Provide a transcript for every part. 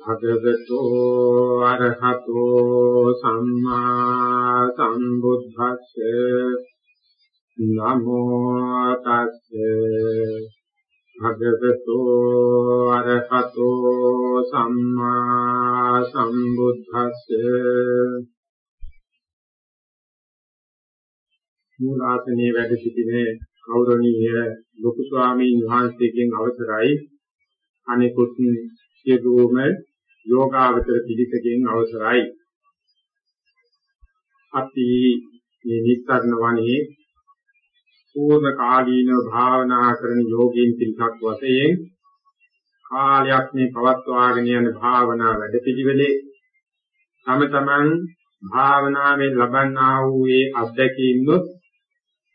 භගවතෝ අරහතෝ සම්මා සම්බුද්දස්සේ නමෝ තස්සේ භගවතෝ අරහතෝ සම්මා සම්බුද්දස්සේ මූලාසනයේ වැඩ සිටිනේ ගෞරවනීය ලොකු ස්වාමීන් වහන්සේගෙන් අවසරයි. අනිකුත් සියලුම යෝගාවතර පිළිසකෙන් අවසරයි. අපි මේ නිස්සාරණ වනේ පූර්ණ කාලීනව භාවනා කරන යෝගීන් පිළිසක් වශයෙන් කාලයක් මේ පවත්වාගෙන යන භාවනා වැඩපිළිවෙලේ තම තමන් භාවනාවෙන් ලබන්නා වූ ඒ අත්දැකීම්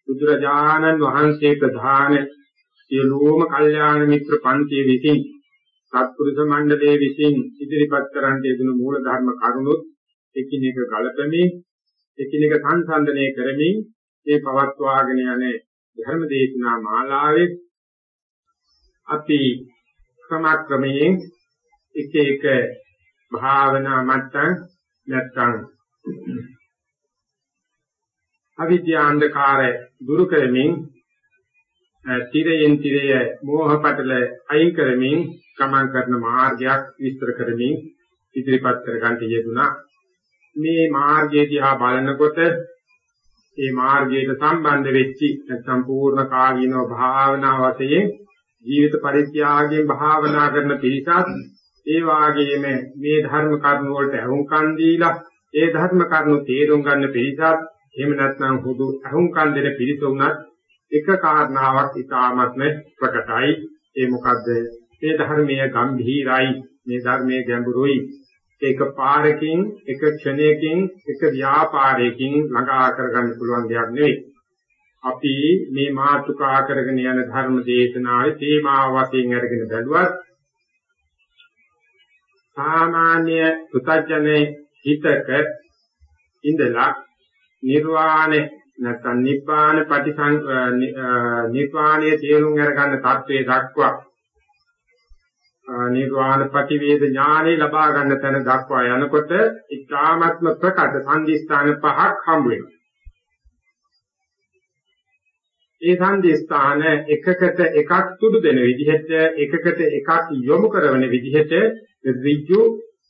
බුදුරජාණන් වහන්සේ ප්‍රධාන සියලුම කල්යාණ මිත්‍ර පන්තිය විසින් සත්පුරුෂ මණ්ඩලයේ විසින් ඉදිරිපත් කරන්න යෙදුණු මූල ධර්ම කරුණුත් එකිනෙක ගලපමින් එකිනෙක සංසන්දනය කරමින් මේ පවත්වාගෙන යන ධර්ම දේශනා මාලාවේ අපි ක්‍රමක්‍රමයෙන් එක එක භාවනා මට්ටම් නැත්තම් අවිද්‍යා අන්ධකාරය දුරු කරමින් තිරයෙන් තිරය මෝහ පටල අයින් කරමින් ගමන් කරන මාර්ගයක් විස්තර කරමින් ඉදිරිපත් කර ගන්නට යෙදුනා මේ මාර්ගය දිහා බලනකොට මේ මාර්ගයට සම්බන්ධ වෙච්චි නැත්නම් පූර්ණ කාලීනව භාවනා වශයෙන් ජීවිත පරිත්‍යාගයෙන් භාවනා කරන පිරිසත් ඒ වාගේම මේ ධර්ම කරුණු වලට අහුම්කන් දීලා ඒ ධර්ම කරුණු තේරුම් ගන්න පිරිසත් එහෙම නැත්නම් හුදු අහුම්කන් දෙන පිරිස උනත් එක කාරණාවක් ඉතාමත්ම ප්‍රකටයි. ඒ මොකද්ද? මේ ධර්මයේ ගැඹීරයි මේ ධර්මයේ ගැඹුරුයි. ඒක පාරකින් එක ක්ෂණයකින් එක ව්‍යාපාරයකින් ළඟා කරගන්න පුළුවන් දෙයක් නෙවෙයි. අපි මේ මාතෘකා කරගෙන යන ධර්ම දේශනාවේ තේමාව වශයෙන් අරගෙන බැලුවත් සාමාන්‍ය පුතඥේ හිතක ඉඳලා නිර්වාණය නැත්නම් නිබ්බාන පටිසං නිර්වාණය තේරුම් අරගන්න තත්වයේ දක්වා නිර්වාණ පටිවේද ඥානෙ ලබා ගන්න තැන දක්වා යනකොට ඊටාත්ම ප්‍රකට සංදිස්ථාන පහක් හම්බ වෙනවා. ඒ සංදිස්ථාන එකකට එකක් තුඩු දෙන විදිහට එකකට එකක් යොමු කරන විදිහට ඍජු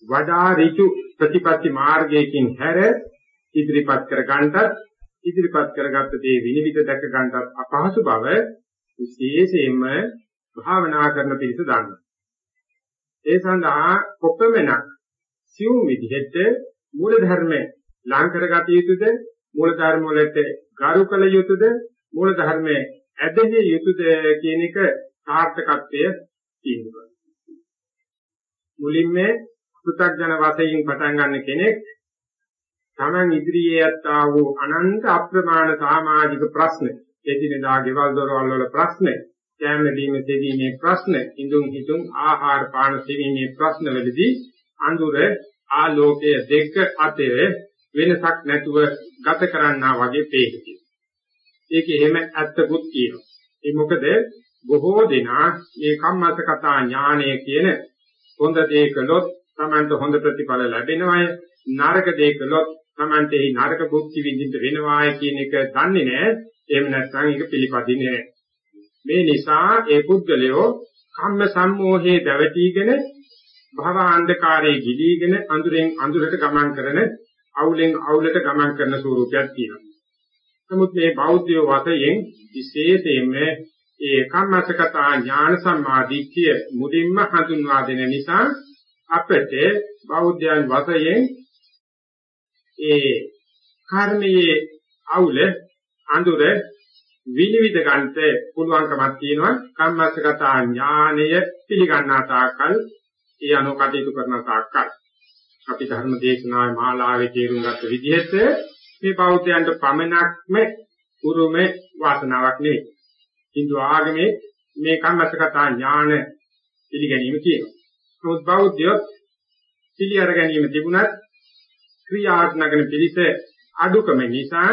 වඩා ඍජු ප්‍රතිපatti මාර්ගයකින් හැර ඉදිරිපත් කර ගන්නට ඉදිරිපත් කරගත්ත දේ විනිවිද දැක ගන්නට අපහසු බව විශේෂයෙන්ම භාවනා කරන පිරිස දන්නවා. ඒ සඳහා කොපමණක් සියුම් විදිහට මූල ධර්ම ලං කරගත යුතුද මූල ධර්ම වලට ගරු කළ යුතුද මූල ධර්ම ඇදහිය යුතුද කියන එක සාර්ථකත්වය තියෙනවා. මුලින්ම පෘථග්ජන වශයෙන් පටන් ගන්න කෙනෙක් තමන් ඉදිරියේ යත්තා වූ අනන්ත අප්‍රමාණ සමාජික ප්‍රශ්න එදිනෙදා ගෙවල් දොරවල් වල ප්‍රශ්න කෑම බීම දෙවීමේ ප්‍රශ්න ඉඳුන් හිතුම් ආහාර පාන සෙවීමේ ප්‍රශ්න වලදී අඳුර ආලෝකය දෙක අතර වෙනසක් නැතුව ගත කරන්නා වගේ පේනවා. ඒක එහෙම ඇත්තකුත් කියනවා. ඒ මොකද බොහෝ දෙනා මේ කම්මත කතා ඥානය කියන හොඳ දේ කළොත් Tamanට හොඳ ප්‍රතිඵල ලැබෙනවාය නරක දේ කළොත් Tamante මේ නරක භුක්ති විඳින්න වෙනවායි කියන එක දන්නේ නැහැ. එහෙම නැත්නම් ඒක පිළිපදින්නේ නැහැ. මේ නිසා ඒ පුද්ගලයෝ කම්ම සම්මෝහයේ දැවටිගෙන භව අන්ධකාරයේ ගිලීගෙන අඳුරෙන් අඳුරට ගමන් කරන අවුලෙන් අවුලට ගමන් කරන ස්වරූපයක් තියෙනවා. නමුත් මේ බෞද්ධය වශයෙන් විශේෂයෙන්ම ඒ කම්මසකතා ඥාන සම්මාදිට්ඨිය මුලින්ම හඳුන්වා දෙන නිසා අපට බෞද්ධයන් වශයෙන් ඒ කර්මයේ අවුල අඳුර විනිවිද ගන්නට පුළුවන්කමක් තියෙනවා කම්මස්සගත ඥානය පිළිගන්නා තාක්කල් ඒ අනුව කටයුතු කරන තාක්කල් අපි ධර්ම දේශනාවේ මාලාවේ තේරුම් ගත්ත විදිහට මේ බෞද්ධයන්ට පමණක්ම උරුම වාසනාවක් නෙවෙයි. Hindu ආගමේ මේ කම්මස්සගත ඥාන පිළිගැනීම කියනවා. නමුත් බෞද්ධයෝ පිළි අර ගැනීම තිබුණත් ක්‍රියාත්මක පිළිස අඩුකම නිසා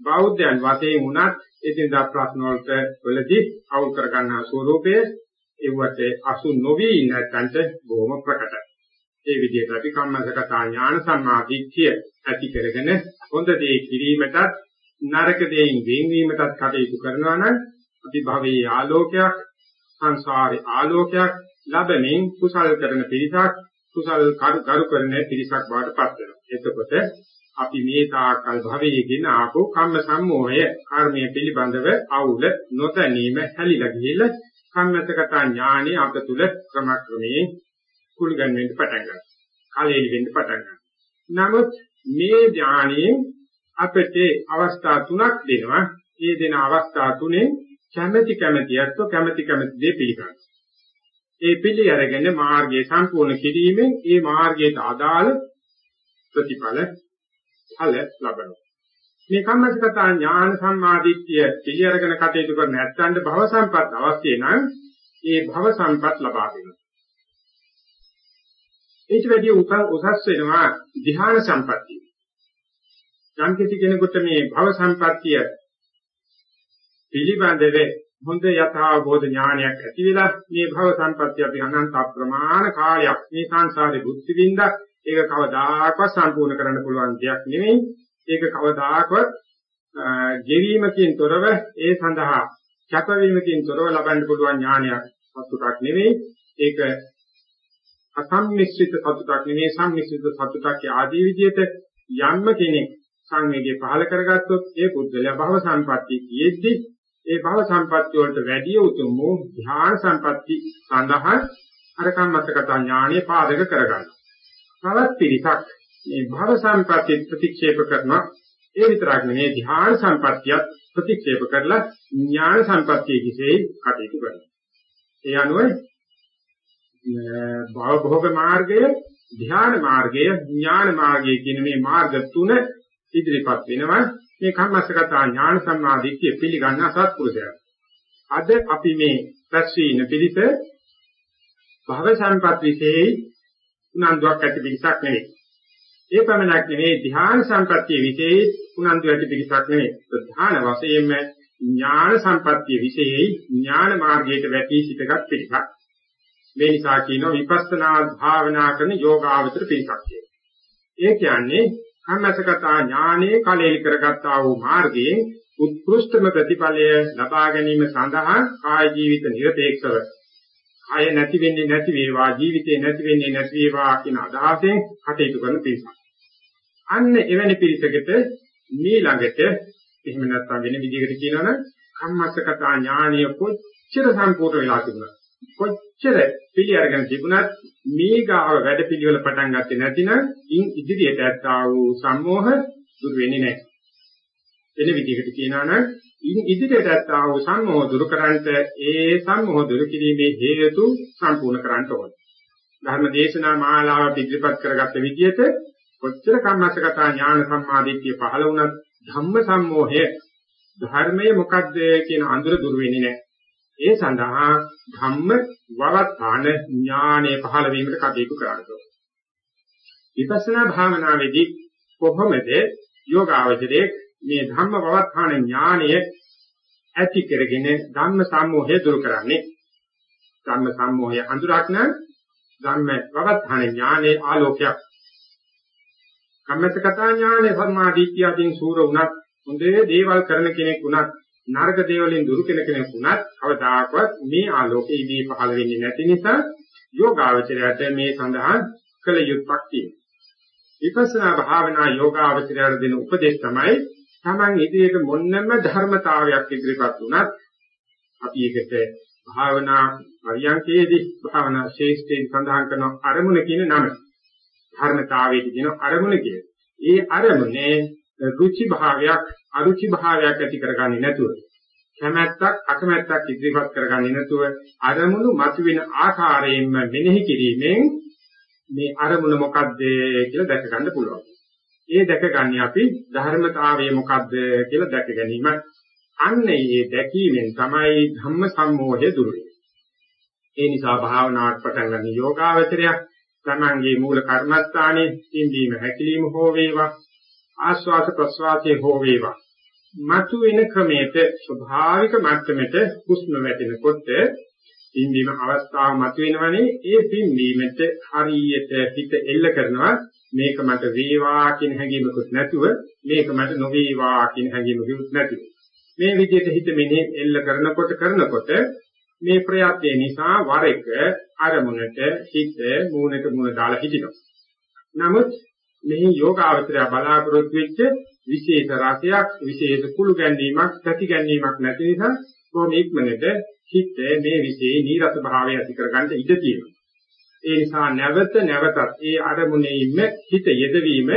බෞද්ධයන් වශයෙන් උනත් එදිනදා ප්‍රශ්න වලට වලදී අවුල් කර ගන්නා ස්වરૂපයේ ඒවට අසු නොවි නැත්නම් බොහොම ප්‍රකටයි. ඒ විදිහට අපි කම්මසගතා ඥාන සම්මාදිට්ඨිය ඇති කරගෙන හොඳ දේ කිරීමටත් නරක දේයින් වෙන්වීමටත් කටයුතු කරනවා නම් අපි භවයේ ආලෝකයක් සංසාරේ ආලෝකයක් ලැබෙමින් කුසල් කරන පිරිසක් කුසල් කරු කරන පිරිසක් බවට පත් වෙනවා. එතකොට අපි මේ තාකල් භවයේගෙන ආපෝ කම්ම සම්මෝහය කර්මයේ පිළිබඳව අවුල නොතැනීම හැලිලා ගිහිල්ලා කම්මතකත ඥානෙ අප තුල ක්‍රමක්‍රමයෙන් කුළුගන් වෙන්න පටන් ගන්නවා. කලෙලි වෙන්න පටන් ගන්නවා. නමුත් මේ ඥානෙන් අපට අවස්ථා තුනක් දෙනවා. මේ දෙන අවස්ථා තුනෙන් කැමැති කැමැතියත් කැමැති කැමැති දේ පිළිගන්නවා. ඒ පිළි අරගෙන මාර්ගය සම්පූර්ණ කිරීමෙන් ඒ මාර්ගයට අදාළ ප්‍රතිඵල ඵල ලබනවා. මේ කම්මස්සගත ඥාන සම්මාදිට්ඨිය පිළිඅරගෙන කටයුතු කර නැත්නම් භව සම්පත් අවශ්‍ය නම් ඒ භව සම්පත් ලබා දෙනවා. ඊට වැඩි උසස් වෙනවා ධ්‍යාන සම්පත්තිය. යම් කිසි කෙනෙකුට මේ භව සම්පත්තිය පිළිබඳව හොඳ යථාබෝධ ඥානයක් ඇති වෙලා මේ භව සම්පත්තිය අපි අනන්ත අප්‍රමාණ කාලයක් මේ සංසාරේ බුද්ධ විඳක් ඒක කවදාකවත් සම්පූර්ණ කරන්න පුළුවන් දෙයක් නෙමෙයි. ඒක කවදාකවත් ගෙවීමකින් තොරව ඒ සඳහා කැපවීමකින් තොරව ලබන්න පුළුවන් ඥානයක් සතුටක් නෙමෙයි. ඒක අසම්මිශ්‍රිත සතුටක් නෙමෙයි සම්මිශ්‍රිත සතුටක් ආදී විදිහට යම්ම කෙනෙක් සංවේගය පහල කරගත්තොත් ඒ පුද්ගලයා භව සම්පatti කියෙද්දි ඒ භව සම්පatti වලට වැඩි උතුම් වූ ධ්‍යාන සම්පatti සඳහා අර කම්මස්සගත ඥානෙ පාදක කරගන්නවා. තවත් පිරිසක් මේ භව සම්පත්‍ය ප්‍රතික්ෂේප කරනවා. ඒ විතරක් නෙවෙයි ධ්‍යාන සම්පත්‍යත් ප්‍රතික්ෂේප කරලා ඥාන සම්පත්‍ය කිසේ කටයුතු කරනවා. ඒ අනුව භව භෝග මාර්ගය ධ්‍යාන මාර්ගය ඥාන මාර්ගය කියන මේ මාර්ග තුන ඉදිරිපත් වෙනවා. මේ කම්මස්සගත ඥාන සම්මාදිට්ඨිය පිළිගන්න සත්පුරුෂයන් අද අපි මේ ප්‍රශ්න පිළිප භව සම්පත් විශේෂයි උනන්දුවක් ඇති පිළිසක් නෙවෙයි. ඒ පමණක් නෙවෙයි ධ්‍යාන සම්පත්තිය විශේෂ උනන්දු ඇති පිළිසක් නෙවෙයි. ප්‍රධාන වශයෙන්ම ඥාන සම්පත්තිය විශේෂයි ඥාන මාර්ගයට වැටී සිටගත් පිළිසක්. මේ නිසා කියනවා විපස්සනා භාවනා කරන යෝගාවචර පිළිසක් කියලා. ඒ කියන්නේ කම්මසගතා ඥානයේ කලෙලි කරගත්තා වූ මාර්ගයෙන් උත්කෘෂ්ඨම ප්‍රතිඵලය ලබා ගැනීම සඳහා කාය ජීවිත නිර්පේක්ෂව ආය නැති වෙන්නේ නැති වේවා ජීවිතේ නැති වෙන්නේ නැති වේවා කියන අදහසෙන් කටයුතු කරන පිරිසක්. අන්න එවැනි පිරිසකට මේ ළඟට එහෙම නැත්නම් වෙන විදිහකට කියනවනම් කම්මස්සකතා ඥානිය කොච්චර සම්පූර්ණ වෙලා තිබුණා. කොච්චර පිළි අරගෙන තිබුණත් මේ ගාව වැඩ පිළිවෙල පටන් ගත්තේ නැතිනම් ඉන් ඉදිරියට ඇත්තා වූ සම්මෝහ දුර වෙන්නේ නැහැ. වෙන විදිහකට කියනවා නම් ඉන් ඉදිරියට ඇත්තා වූ සම්මෝහ දුරු කරන්ට ඒ සම්මෝහ දුරු කිරීමේ හේතු සම්පූර්ණ කරන්න ඕනේ. ධර්ම දේශනා මාලාව පිළිපත් කරගත්ත විදිහට කොච්චර කම්මස්සගත ඥාන සම්මාදිට්ඨිය පහළ වුණත් ධම්ම සම්මෝහය ධර්මයේ මොකද්ද කියන අඳුර දුරු වෙන්නේ නැහැ. ඒ සඳහා ධම්ම වවත්තාන ඥානය පහළ වීමට කටයුතු කරන්න ඕනේ. විපස්සනා භාවනාවේදී කොහොමද යෝගාවචරයේ මේ ධම්ම පවත්තාන ඥානය ඇති කරගෙන ධම්ම සම්මෝහය දුරු කරන්නේ ධම්ම සම්මෝහය අඳුරක්න ධම්ම පවත්තාන ඥානයේ ආලෝකයක් කම්මතකතා ඥානයේ සම්මාදිට්ඨියකින් සූර වුණත් හොඳේ දේවල් කරන කෙනෙක් වුණත් නරක දේවලින් දුරු කෙන කෙනෙක් වුණත් කවදාකවත් මේ ආලෝකය ඉදී පහළ වෙන්නේ නැති නිසා යෝගාවචරයට මේ සඳහා කළ යුත්තක් තියෙනවා. විපස්සනා භාවනා යෝගාවචරයට දෙන උපදේශ තමයි Taman ඉදිරියට මොන්නම ධර්මතාවයක් ඉදිරිපත් වුණත් අපි ඒකට භාවනා පරියන්කේදී භාවනා ශේෂ්ඨයෙන් සඳහන් කරන අරමුණ කියන නම ධර්මතාවයේදී කියන අරමුණ කියන. ඒ අරමුණේ රුචි භාවයක් අරුචි භාවයක් ඇති කරගන්නේ නැතුව කැමැත්තක් අකමැත්තක් ඉදිරිපත් කරගන්නේ නැතුව අරමුණු මතුවෙන ආකාරයෙන්ම මෙනෙහි කිරීමෙන් මේ අරමුණ මොකද්ද කියලා දැක ගන්න පුළුවන්. ඒ දැකගන්නේ අපි ධර්මතාවය මොකද්ද කියලා දැක ගැනීම. අන්න ඒ දැකීමෙන් තමයි ධම්ම සම්මෝහය දුරු ඒ නිසා භාවනාවට පටන් ගන්න යෝගාවචරයක් තමන්ගේ මූල කර්මස්ථානයේ ඉඳීම හැකිලිම හෝ වේවා ආස්වාද ප්‍රස්වාසයේ හෝ වේවා මතු වෙන ක්‍රමයට ස්වභාවික මට්ටමට හුස්ම වැටෙනකොට පින්වීම අවස්ථාව මත වෙනවනේ ඒ පින්වීමට හරියට හිත එල්ල කරනවා. මේක මට වේවා කියන හැඟීමකුත් නැතුව මේක මට නොවේවා කියන හැඟීමකුත් නැතුව. මේ විදිහට හිත මෙනෙහි එල්ල කරනකොට කරනකොට මේ ප්‍රයත්නය නිසා වර එක අරමුණට හිත මූණට මූණ දාලා හිටිනවා. නමුත් මෙහි යෝගාවචරය බලාපොරොත්තු වෙච්ච විශේෂ රසයක් විශේෂ කුළු ගැනීමක් ප්‍රති ගැනීමක් නැති නිසා කොහොම ඉක්මනට හිත මේ විශේෂ නීරස භාවය ඇති කරගන්න ඉඩ තියෙනවා. ඒ නිසා නැවත නැවතත් ඒ අරමුණේම හිත යෙදවීම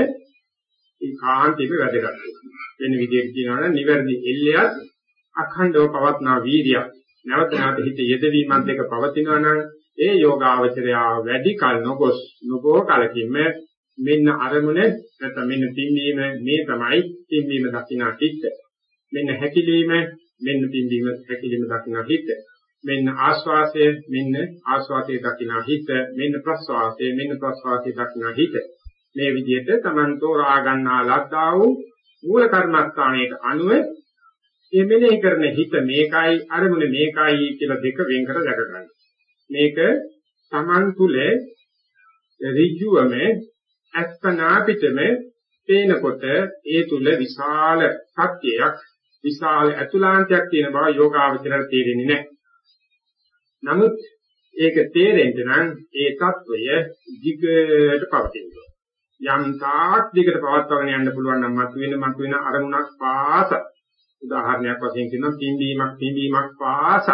ඒකාන්තයෙන්ම වැදගත්. වෙන විදිහට කියනවා නම් නිවැරදි එල්ලයක් අඛණ්ඩව පවත්නා වීර්යයක්. නැවත නැවත හිත යෙදවීමත් දෙක පවතිනවා නම් ඒ යෝගාවචරය වැඩි කල නොගොස් නොබෝ කලකින්ම මෙන්න අරමුණ නැත්නම් මෙන්න පින්වීම මේ තමයි පින්වීම දකින්න හිත. මෙන්න හැකිලිම මෙන්න පින්වීම හැකිලිම දකින්න හිත. මෙන්න ආස්වාසය මෙන්න ආස්වාසයේ දකින්න හිත. මෙන්න ප්‍රස්වාසය මෙන්න ප්‍රස්වාසයේ දකින්න හිත. මේ විදිහට Taman තෝරා ගන්නා ලද්දා වූ මූල කර්මස්ථානයේ අනුව මේ මෙනෙහි කරන හිත මේකයි අරමුණ මේකයි කියලා දෙක වෙන් කර දැක ගන්න. මේක Taman තුල ඍජුවම අත්පනාපිතම පේනකොට ඒ තුල විශාල සත්‍යයක් විශාල අතුලාන්තයක් තියෙන බව යෝගාවචරයට තේරෙන්නේ නැහැ. නමුත් ඒක තේරෙන්න නම් ඒ తত্ত্বය දිගට පවතින්න යම් තාක් දිගට පවත්වාගෙන යන්න පුළුවන් නම් මතුවෙන මතුවෙන අරමුණක් පාස. උදාහරණයක් වශයෙන් කියනවා කිම්බීමක් කිම්බීමක් පාස.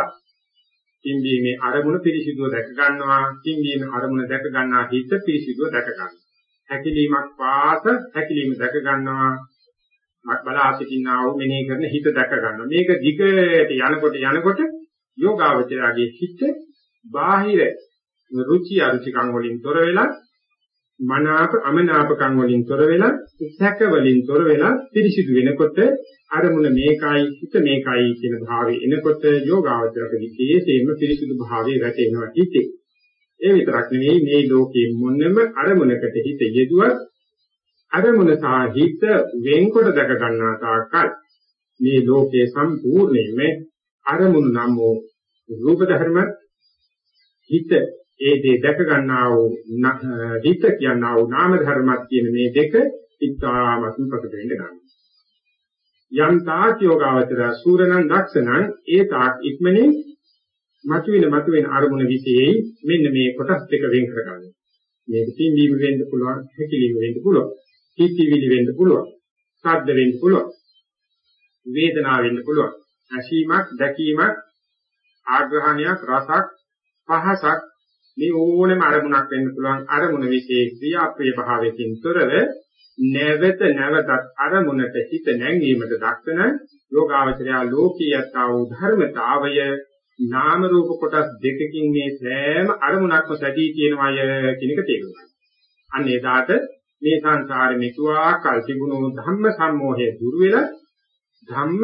කිම්බීමේ අරමුණ පිරිසිදුව දැක ගන්නවා. කිම්බීමේ අරමුණ දැක ගන්නා හිත පිරිසිදුව දැක ගන්නවා. හැකිලීමක් පාස හැකිලීම දැක ගන්නවා. බලා සිටිනා වූ මෙනෙහි කරන හිත දැක ගන්නවා. මේක දිගට යනකොට යනකොට යෝගාවචරයේ හිත බාහිර රුචි අරුචිකම් වලින් තොර වෙලා මනාප අමනාපකම් වලින් තොර වෙලා සැක වලින් තොර වෙලා පිරිසිදු වෙනකොට අරමුණ මේකයි හිත මේකයි කියන භාවය එනකොට යෝගාවචරක විශේෂයෙන්ම පිරිසිදු භාවයේ වැටෙනවා. හිතේ ඒ විතරක් නෙවෙයි මේ ලෝකයේ මොනම අරමුණකට හිත යෙදුවත් අරමුණ සහ හිත වෙන්කොට දැක ගන්නා තාක්කල් මේ ලෝකයේ සම්පූර්ණයෙන්ම අරමුණු නම් වූ රූප ධර්ම හිත ඒ දේ දැක ගන්නා වූ හිත කියනා වූ නාම ධර්මත් කියන මේ දෙක ඉතාමත් ප්‍රකට වෙන්න ගන්නවා. යම් තාක් යෝගාවචර සූරණං දක්ෂණං ඒ තාක් ඉක්මනේ මතුවෙන මතුවෙන අරමුණ විශේෂයි මෙන්න මේ කොටස් දෙක වෙන් කරගන්න. මේක පින්වීම වෙන්න පුළුවන්, හැකිලිම වෙන්න පුළුවන්, හිතවිලි වෙන්න පුළුවන්, ශබ්ද වෙන්න පුළුවන්, වේදනාව වෙන්න පුළුවන්, ඇසීමක්, දැකීමක්, ආග්‍රහණයක්, රසක්, පහසක් මේ ඕනෙම අරමුණක් වෙන්න පුළුවන්. අරමුණ විශේෂ ක්‍රියාප්‍රිය භාවයෙන් තොරව නැවත නැවතත් අරමුණට හිත නැංවීමට දක්වන යෝගාවචරය ලෝකීයතා වූ ධර්මතාවය නාම රූප කොටස් දෙකකින් මේ සෑම අරමුණක්ම සැදී තියෙනවය කියන එක තේරුම් ගන්න. අන්න එදාට මේ සංසාරෙ මෙතුආ කල් තිබුණු ධම්ම සම්මෝහය දුර වෙලා ධම්ම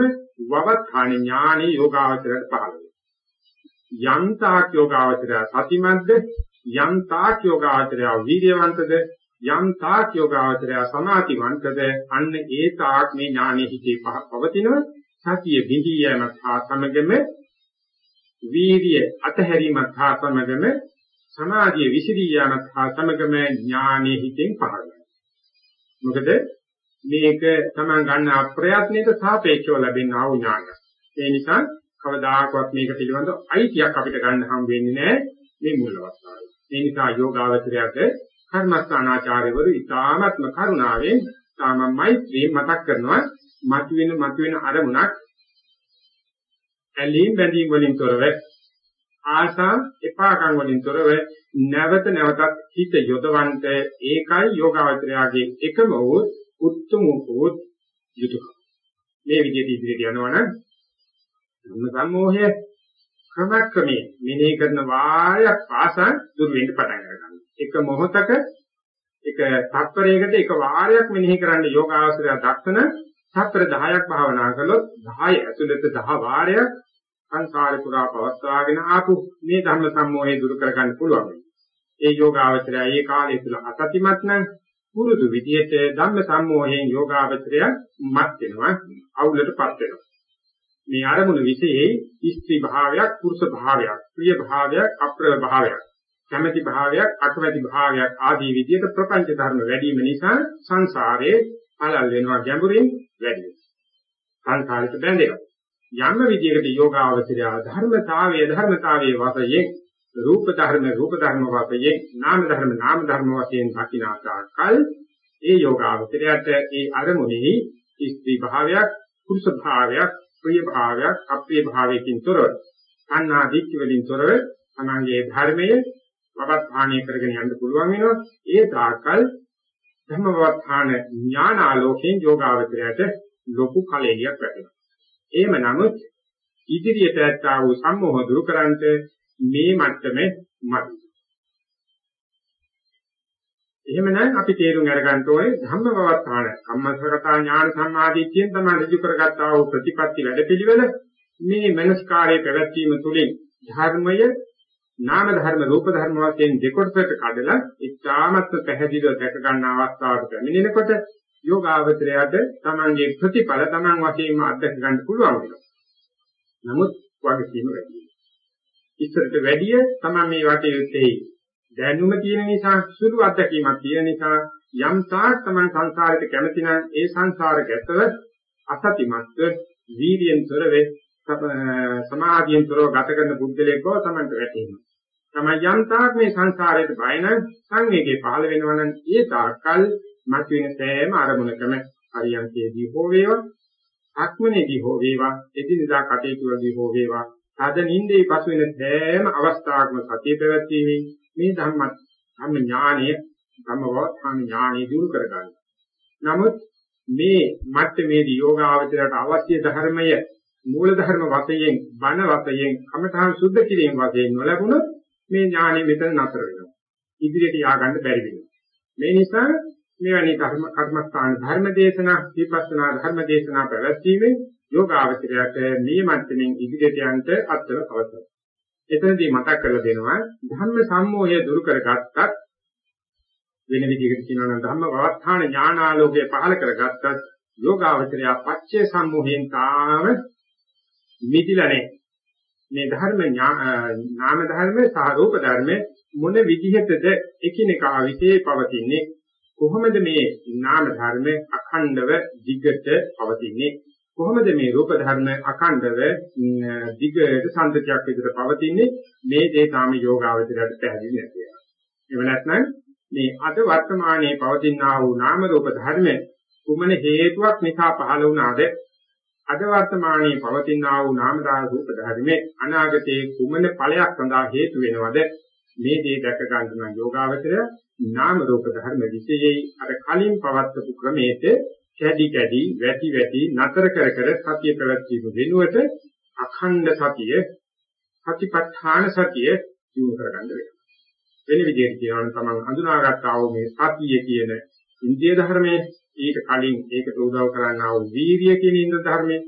වවත්ථාන ඥානෙ යෝගාවචරයට පහළ වෙනවා. යන්තාක් යෝගාවචරය සතිමත්ද යන්තාක් යෝගාවචරය වීර්යවන්තද යන්තාක් යෝගාවචරය සමාධිවන්තද අන්න ඒ තාක් මේ ඥානෙ හිතේ පවතිනව සතිය බිඳී යෑමත් හා සමගම වීර්ය අතහැරීමත් හා සමගම සමාධිය විසිරී යාමත් හා සමගම ඥානෙ හිතෙන් පහළ මොකද මේක තමන් ගන්න අප්‍රයත්නයට සාපේක්ෂව ලැබෙනා වූ ඥානය. ඒ නිසා කවදාකවත් මේක පිළිබඳව අයිතියක් අපිට ගන්න හම් වෙන්නේ නැහැ මේ මුල් අවස්ථාවේ. ඒ නිසා යෝගාවචරයට කර්මස්ථානාචාර්යවරු ඊ타ත්ම කරුණාවෙන් තමයිත්‍රි මතක් කරනවා මතුවෙන මතුවෙන අරමුණක් ඇලීම් බැඳීම් වලින් තොරව ආසා එපාකම් වලින් තොරව නැවත නැවතත් හිත යොදවන්ට ඒකයි යෝගාවචරයාගේ එකම වූ උත්තම වූ යුතුයකම. මේ විදිහට ඉදිරියට යනවනම් ධම්ම සම්මෝහය ක්‍රමක්‍රමයෙන් මෙනෙහි කරන වාරයක් පාසා දුර වෙන්න පටන් ගන්නවා. එක මොහොතක එක තත්පරයකට එක වාරයක් මෙනෙහි කරන්න යෝගාවචරය දක්ෂන තත්පර 10ක් භාවනා කළොත් 10 ඇතුළත 10 වාරයක් සංසාරේ පුරා පවත්වාගෙන ආපු මේ ධර්ම සම්මෝහය දුරු කරගන්න පුළුවන්. ඒ යෝගාවචරය ඒ කාලය තුල අසතිමත් නම් පුරුදු විදියට ධම්ම සම්මෝහයෙන් යෝගාවචරය මත් වෙනවා අවුලටපත් වෙනවා. මේ අරමුණු විශේෂයි ස්ත්‍රී භාවයක් පුරුෂ භාවයක් ප්‍රිය භාවයක් අප්‍රිය භාවයක් කැමැති භාවයක් අකමැති භාවයක් ආදී විදියට ප්‍රපංච ධර්ම වැඩි වීම නිසා සංසාරයේ පළල් වෙනවා ගැඹුරින් වැඩි වෙනවා සංසාරයට බැඳෙනවා යම් විදියකට යෝගාවචරය ධර්මතාවයේ ධර්මතාවයේ වාසයෙන් රූප ධර්ම රූප ධර්ම වාසයෙන් නාම ධර්ම නාම ධර්ම වශයෙන් දකිනාකාකල් ඒ යෝගාවචරයට ඒ අරමුණෙහි ස්ත්‍රී භාවයක් පුරුෂ භාවයක් ප්‍රිය භාවයක් අප්‍රිය භාවයකින් තොරව අන්නා දික්ක වලින් තොරව අනංගේ ධර්මයේ වවත්හාණය කරගෙන යන්න පුළුවන් වෙනවා. ඒ තාකල් ධර්මවත්හාන ඥානාලෝකයෙන් යෝගාවචරයට ලොකු කලෙලියක් වැටෙනවා. එහෙම නමුත් ඉදිරියට ඇත්තා වූ සම්මෝහ දුරු කරන්ට මේ මට්ටමේ මදි එහෙමනම් අපි තේරුම් අරගන්න ඕනේ ධම්මවවත්තාන කම්මසගතා ඥාන සම්මාදිට්ඨියෙන් තමයි ඍජු කරගත්තා වූ ප්‍රතිපත්ති වැඩපිළිවෙල මේ මනස්කාරයේ පැවැත්වීම තුළින් ධර්මය නාම ධර්ම රූප ධර්ම වශයෙන් දෙකොටසට කඩලා ඉච්ඡාමත් පැහැදිලිව දැක ගන්න අවස්ථාවට පැමිණෙනකොට යෝගාවචරයට තමන්ගේ ප්‍රතිඵල තමන් වශයෙන්ම අත්දැක ගන්න පුළුවන් වෙනවා. නමුත් වගකීම වැඩි වෙනවා. ඉස්සරට වැඩිය තමන් මේ වටේ යුත්තේ දැනුම තියෙන නිසා සුළු අත්දැකීමක් තියෙන නිසා යම් තාක් තමයි සංසාරයට කැමති නම් ඒ සංසාර ගැතව අසතිමත්ව වීර්යෙන් තොරව සමාධියෙන් තොරව ගත කරන බුද්ධලේකව තමයි වැටෙන්නේ. තමයි යම් තාක් මේ සංසාරයට බය නම් සංවේගයේ පහළ වෙනවා නම් ඒ තාක්කල් මතුවෙන සෑම අරමුණකම හරියන්කේදී හෝ වේවා ආත්මනේදී හෝ වේවා එදිනදා කටයුතු වලදී හෝ වේවා තද නින්දේ පසු වෙන සෑම අවස්ථාවකම සතිය පැවැත්වීමෙන් මේ ධම්ම ධම්ම ඥානය ධම්මවත්ථාන ඥානය දුරු කරගන්න. නමුත් මේ මට්ටමේදී යෝගාවචරයට අවශ්‍ය ධර්මය මූල ධර්ම වශයෙන් බණ වශයෙන් කමඨාන් සුද්ධ කිරීම වශයෙන් නොලැබුණොත් මේ ඥානය මෙතන නතර වෙනවා. ඉදිරියට ය아가න්න බැරි වෙනවා. මේ නිසා මෙවැනි ධර්ම කර්මස්ථාන ධර්ම දේශනා විපස්සනා ධර්ම දේශනා පැවැත්වීමෙන් යෝගාවචරයට මේ මට්ටමින් ඉදිරියට යන්න අත්වල අවශ්‍යයි. එතනදී මතක් කරලා දෙනවා ධම්ම සම්මෝහය දුරු කරගත්තත් වෙන විදිහකට කියනවා නම් ධම්ම වවත්තාන ඥානාලෝකය පහල කරගත්තත් යෝගාවචරය පච්චේ සම්මෝහයෙන් තාම මිදිලානේ මේ ධර්ම නාම ධර්ම සහ රූප ධර්ම මොන විදිහටද එකිනෙකා විශේෂ පවතින්නේ කොහොමද මේ නාම ධර්ම අඛණ්ඩව දිගට පවතින්නේ කොහොමද මේ රූප ධර්ම අඛණ්ඩව දිගට සම්පතියක් විදිහට පවතින්නේ මේ දේ තාම යෝගාවචරයට පැහැදිලි නැති වෙනවා. එහෙම නැත්නම් මේ අද වර්තමානයේ පවතිනා වූ නාම රූප ධර්ම කුමන හේතුවක් නිසා පහළ වුණාද? අද වර්තමානයේ පවතිනා වූ නාම රූප ධර්මයේ අනාගතයේ කුමන ඵලයක් සඳහා හේතු වෙනවද? මේ දේ දැක ගන්න නම් යෝගාවචරය නාම රූප ධර්ම විශේෂයි. අර කලින් පවත්වපු ක්‍රමයේ කැඩි කැඩි වැටි වැටි නතර කර කර සතිය පැවැත්වීම වෙනුවට අඛණ්ඩ සතිය සතිපට්ඨාන සතිය දිනු කරගන්න වෙනවා. වෙන විදිහට කියනවා නම් තමන් හඳුනාගත්තා වූ මේ සතිය කියන ඉන්දිය ධර්මයේ. ඊට කලින් ඒකට උදව් කරන්නා වූ වීරිය කියන ඉන්ද්‍ර ධර්මයේ.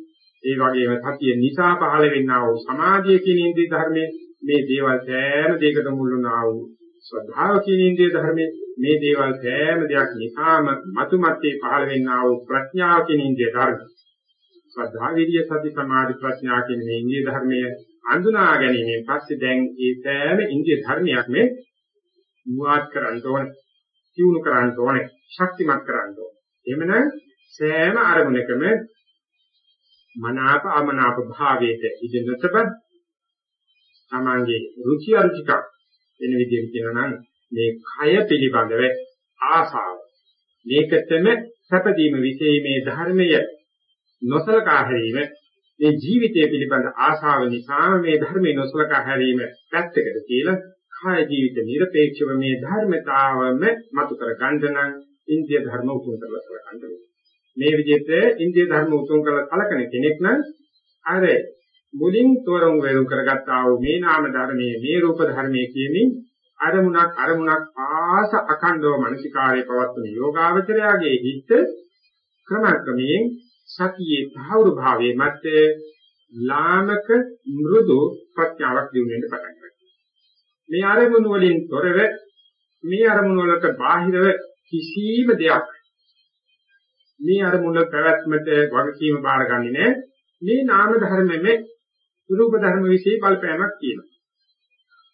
ඒ වගේම සතිය නිසා පහළ වෙන්නා වූ සමාධිය කියන ඉන්ද්‍රිය ධර්මයේ. මේ දේවල් සෑම දෙයකට මුල් වුණා වූ ශ්‍රද්ධාව කියන ඉන්ද්‍රිය ධර්මයේ මේ දේවල් සෑම දෙයක් නිකාම මතුමැත්තේ පහළ වෙන්නා වූ ප්‍රඥාව කියන ඉන්ද්‍රිය ධර්ම. ශ්‍රද්ධා විරිය සති සමාධි ප්‍රඥා කියන මේ ඉන්ද්‍රිය ධර්මයේ අඳුනා ගැනීමෙන් පස්සේ දැන් ඒ සෑම ඉන්ද්‍රිය ධර්මයක් මේ මුවාත් කරන්න ඕනේ. සිවුණු කරන්න ඕනේ. ශක්තිමත් කරන්න ඕනේ. එhmenan සෑම අරමුණකම මනාප අමනාප භාවයට ඉඳ නොතබ තමන්ගේ රුචි අරුචික වෙන විදිහට කියනවා නම් මේ කය පිළිබඳව ආසාව. මේකටම සැපදීම විශේෂ මේ ධර්මය නොසලකා හැරීම මේ ජීවිතය පිළිබඳ ආශාව නිසා මේ ධර්මයේ නොසලකා හැරීම පැත්තකට කියලා කාය ජීවිත নিরপেক্ষව මේ ධර්මතාවම මතු කර ගන්න නම් ඉන්දිය ධර්ම උතුම් කරලා සලකන්න ඕනේ. මේ විදිහට ඉන්දිය ධර්ම උතුම් කරලා කලකන කෙනෙක් නම් අර මුලින් තෝරමු වේරු කරගත්තා වූ මේ නාම ධර්මයේ මේ රූප ධර්මයේ කියමින් අරමුණක් අරමුණක් පාස අඛණ්ඩව මනසිකාරයේ පවත්වන යෝගාවචරයාගේ හිත ක්‍රමක්‍රමයෙන් සතියේ භාවුරු භාවයේ මත ලාමක මෘදු ප්‍රඥාවක් දිනු වෙන්න පටන් ගන්නවා. මේ අරමුණු වලින් තොරව මේ අරමුණු වලට බාහිරව කිසිම දෙයක් මේ අරමුණ පැවැත්මට වගකීම බාරගන්නේ නැහැ. මේ නාම ධර්මෙමේ රූප ධර්ම વિશે බලපෑමක් තියෙනවා.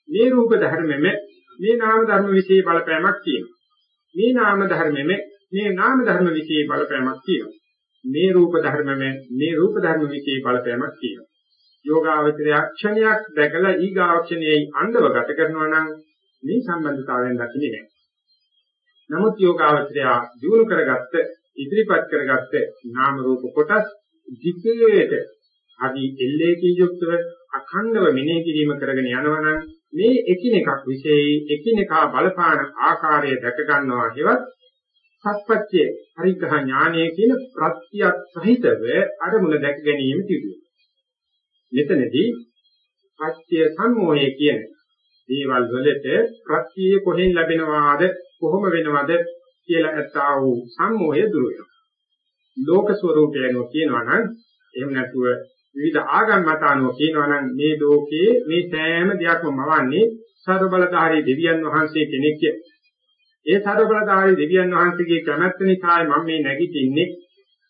මේ රූප ධර්මෙමේ මේ නාම ධර්ම વિશે බලපෑමක් තියෙනවා. මේ නාම ධර්මෙමේ මේ නාම ධර්ම વિશે බලපෑමක් තියෙනවා. මේ රූප ධර්මෙමේ මේ රූප ධර්ම વિશે බලපෑමක් තියෙනවා. යෝගාවචරය ක්ෂණයක් දැකලා ඊගාක්ෂණයේ අන්දව ගත කරනවා නම් මේ සම්බන්ධතාවයෙන් දකින්නේ නැහැ. නමුත් යෝගාවචරය දිනු කරගත්ත ඉදිරිපත් කරගත්ත නාම රූප කොටස් ධිකේට අදි එල්ලේකින් යුක්තව අඛණ්ඩව මෙනෙහි කිරීම කරගෙන යනවනම් මේ එකිනෙකක් විශේෂයි එකිනෙකා බලපාන ආකාරය දැක ගන්නවා කියවත් සත්පත්‍ය පරිග්‍රහ ඥානය කියන ප්‍රත්‍යත් සහිතව අරමුණ දැක ගැනීම තිබුණා. මෙතනදී පත්‍ය සම්මෝහය කියන දේවල් වලට ප්‍රත්‍ය කොහෙන් ලැබෙනවාද කොහොම වෙනවද කියලා ඇත්තා වූ සම්මෝහය දුර වෙනවා. ලෝක ස්වરૂපය නෝ කියනවා නම් එහෙම නැතුව විවිධ ආගම් මත අනුව කියනවා නම් මේ ලෝකයේ මේ සෑම දෙයක්ම මවන්නේ සර්ව බලධාරී දෙවියන් වහන්සේ කෙනෙක් ඒ සර්ව බලධාරී දෙවියන් වහන්සේගේ කැමැත්ත නිසායි මම මේ නැගිටින්නේ.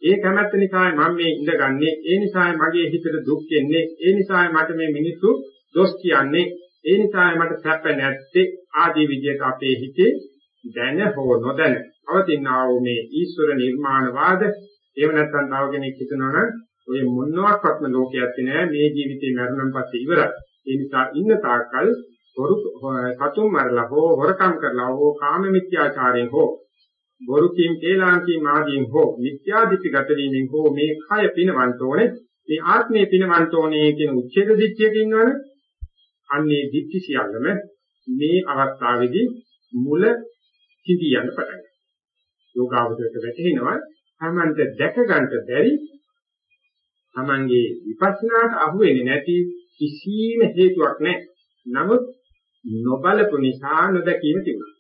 ඒ කැමැත්ත නිසායි මම මේ ඉඳගන්නේ. ඒ නිසායි මගේ හිතට දුක් එන්නේ. ඒ නිසායි මට මේ මිනිස්සු දොස් කියන්නේ. ඒ නිසායි මට සැප නැත්තේ. ආදී විදිහට අපේ හිතේ දැන හෝ නොදැන. පවතිනා වූ මේ ඊශ්වර නිර්මාණවාද. එහෙම නැත්නම් තව කෙනෙක් හිතනවා නම් ඔය මොනවාක්වත්ම ලෝකයක් නෑ මේ ජීවිතේ මරණයන් පස්සේ ඉවරයි. ඒ නිසා ඉන්න තාක්කල් හොරු සතුම් මරලා හෝ හොරකම් කරලා හෝ කාම මිත්‍යාචාරයෙන් හෝ බොරු කීම් කේලාම් කීම් ආදීන් හෝ මිත්‍යාදිත්‍ය ගත වීමෙන් හෝ මේ කය පිනවන්ත ඕනේ මේ ආත්මය පිනවන්ත ඕනේ කියන උච්ඡේද දිට්ඨියක ඉන්නවනේ අන්නේ දිට්ඨි සියල්ලම මේ අවස්ථාවේදී මුල සිඳී යන පටන් ගන්නවා. යෝගාවචරයට වැටෙනවා තමන්ට දැක ගන්නට බැරි තමන්ගේ විපස්සනාට අහු වෙන්නේ නැති කිසිම හේතුවක් නැහැ. නමුත් නොබලපු නිසා නොදැකීම තිබුණා.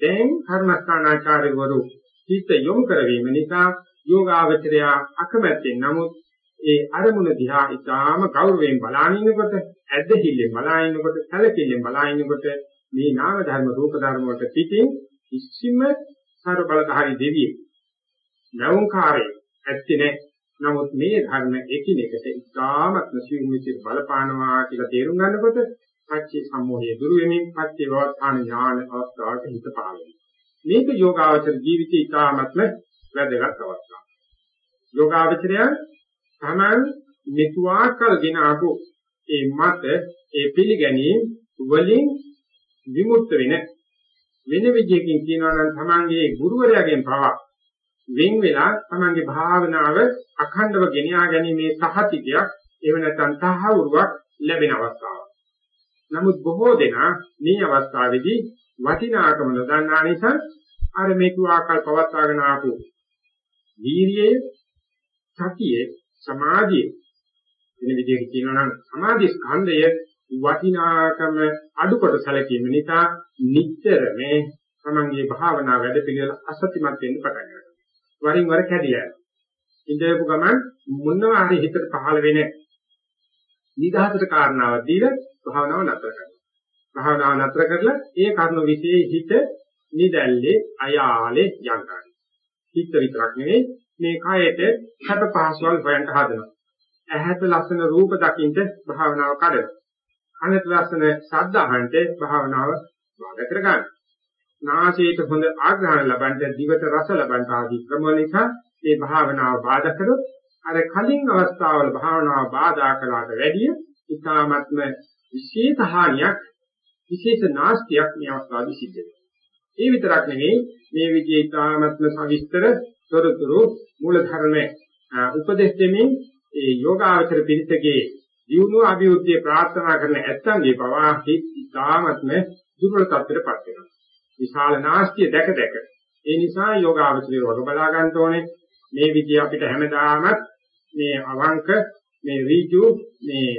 දැන් කර්මස්ථානාචාර්යවරු හිත යොමු කරවීම නිසා යෝගාවචරය අකමැත්තෙන් නමුත් ඒ අරමුණ දිහා ඊටාම ගෞරවයෙන් බලානිනකොට ඇදහිල්ලෙන් බලානිනකොට සැලකිල්ලෙන් බලානිනකොට මේ නාම ධර්ම රූප ධර්ම වලට පිටින් කිසිම සර්ව බලධාරී දෙවියෙක් නවුන්කාරයේ ඇත්තේ නැහැ නමුත් මේ ධර්ම එකිනෙකට ඉතාමත්ම සියුම් විදිහට බලපානවා කියලා තේරුම් ගන්නකොට පච්චේ සම්මෝහය දුරු වෙමින් පච්චේ වර්ධාන ඥාන අවස්ථාවට හිත පාවෙනවා. මේක යෝගාවචර ජීවිතය ඉතාමත්ම වැදගත් අවස්ථාවක්. යෝගාවචරය තමන් මෙතුආකල් ගෙන ආපු ඒ මත ඒ පිළිගැනීම් වලින් විමුක්ත වෙන වෙන විදියකින් කියනවා නම් තමන්ගේ ගුරුවරයාගෙන් පවා වෙන් වෙලා තමන්ගේ භාවනාව අඛණ්ඩව ගෙන යා ගැනීමේ සහතිකයක් එහෙම නැත්නම් තහවුරුවක් ලැබෙන අවස්ථාවක්. නමුත් බොහෝ දෙනා මේ අවස්ථාවේදී වටිනාකම නොදන්නා නිසා අර මේක ආකල් පවත්වාගෙන ආපු වීර්යයේ සතියේ සමාධියේ වෙන විදිහකින් කියනවා නම් සමාධි ස්කන්ධය වටිනාකම අඩුකොට සැලකීම නිසා නිතර මේ තමන්ගේ භාවනා වැඩ පිළිවෙල අසත්‍යමත් වෙන්න පටන් ගන්නවා. වරින් වර කැඩිලා යනවා. ඉඳපු ගමන් මොනවා හරි හිතට පහළ වෙන නිදහසට කාරණාවක් දීලා භාවනාව නතර කරනවා. භාවනාව නතර කරලා ඒ කර්ම විශේෂ හිත නිදැල්ලේ අයාලේ යනවා. හිත විතරක් නෙවෙයි මේ කයට හැප පහසුවල් හොයන්න හදනවා. ඇහැට ලස්සන රූප දකින්න භාවනාව කඩනවා. කනට ලස්සන ශබ්ද අහන්න භාවනාව වාද කර ගන්නවා. නාසයට හොඳ ආග්‍රහණ ලබන්න, දිවට රස ලබන්න ආදී ක්‍රම නිසා මේ භාවනාව බාධා කරොත් අර කලින් අවස්ථාවල භාවනාව බාධා කළාට වැඩිය ඉතාමත්ම විශේෂ හානියක් විශේෂ නාස්තියක් මේ අවස්ථාවේ සිද්ධ වෙනවා. ඒ විතරක් නෙවෙයි මේ විදිහේ ඊ타මත්ම සවිස්තර තොරතුරු මූල ධර්ම උපදෙස් දෙමින් ඒ යෝගාචර පිළිතකේ දියුණුව අභිවෘද්ධිය ප්‍රාර්ථනා කරන ඇත්තන්ගේ පවා හිත් ඊ타මත්ම දුර්වල තත්ත්වයටපත් වෙනවා. විශාල නාස්තිය දැක දැක. ඒ නිසා යෝගාචරය වග බලා ගන්න ඕනේ. මේ විදිහ අපිට හැමදාම මේ අවංක මේ ඍජු මේ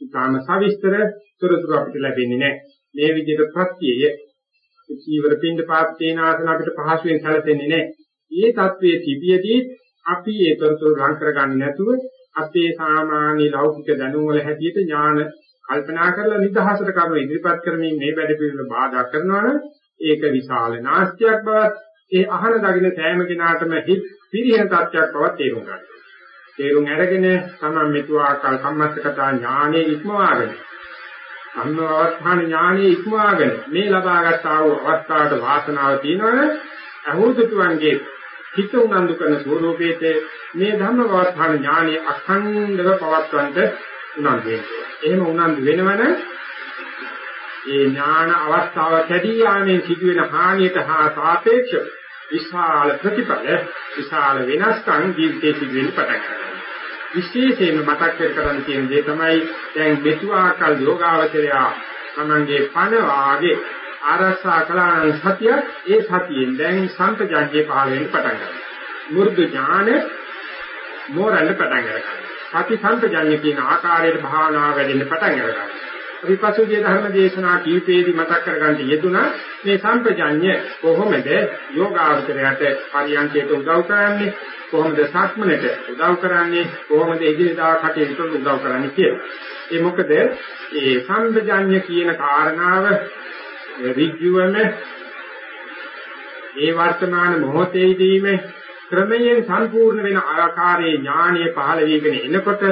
ඊටාම සවිස්තර තොරතුරු අපිට ලැබෙන්නේ නැහැ. මේ විදිහට ප්‍රත්‍යය චීවර පින්ඩ පාත්තේන ආසන අපිට පහසුවෙන් සැලසෙන්නේ නැහැ. මේ தત્ත්වයේ තිබියදී අපි ඒ තොරතුරු ලං කරගන්නේ නැතුව අපේ සාමාන්‍ය ලෞකික දැනුම වල හැටියට ඥාන කල්පනා කරලා නිදහසට කරන ඉදිරිපත් කරමින් මේ වැඩ පිළිවෙල බාධා කරනවා නම් ඒක විශාල නාස්තියක් බවත් ඒ අහන දකින්න සෑම කෙනාටම හිත් පිරිහෙන තත්ත්වයක් බවත් තේරුම් ගන්න. තේරුම් අරගෙන තමන් මෙතුආ කල් සම්මස්තකතා ඥානෙ ඉක්මවාගෙන අන්නවස්ථාන ඥානෙ ඉක්මවාගෙන මේ ලබාගත් ආ වූ අවස්ථාවට වාසනාව තියෙනවනේ අහෝදුතුන්ගේ හිත උනන්දු කරන ස්වરૂපයේත මේ ධම්මවස්ථාන ඥානෙ අඛණ්ඩව පවත්වන්නට උනන්දු වෙනවා. එහෙම උනන්දු වෙනවන ඒ ඥාන අවස්ථාව කැඩී යාමෙන් සිදුවෙන හානියට හා සාපේක්ෂව විශාල ප්‍රතිඵල විශාල වෙනස්කම් ජීවිතේ සිදුවෙන්න පටන් ගන්නවා. විශේෂයෙන්ම මතක් කර කරන් තියෙන දේ තමයි දැන් මෙතුආකල් යෝගාවචරය තමන්ගේ පණ වාගේ ආරක්ෂා කළාන සතිය ඒ සතියෙන් දැන් සම්පජාජ්ජේ පහළ වෙන්න පටන් ගන්නවා. මුර්ධ ඥාන මෝරන්න පටන් ගන්නවා. සති සම්පජාඤ්ඤ කියන ආකාරයට භාවනාව වැඩෙන්න පටන් ගන්නවා. අපි පසුගිය ධර්ම දේශනා කීපෙදී මතක් කරගන්න යෙදුනා මේ සම්පජාඤ්ඤ කොහොමද? යෝගාවචරයට පරියන්කයට උදව් කරන්නේ කොහොමද සක්මනට උදව් කරන්නේ කොහොමද එදිනදා කටයුතු උදව් කරන්නේ කියලා. ඒ මොකද? මේ සම්පජාඤ්ඤ කියන කාරණාව ඍජුවම ඒ වර්තමාන මොහොතේදීම ක්‍රමයෙන් සම්පූර්ණ වෙන ආකාරයේ ඥානීය පහළ වීගෙන එනකොට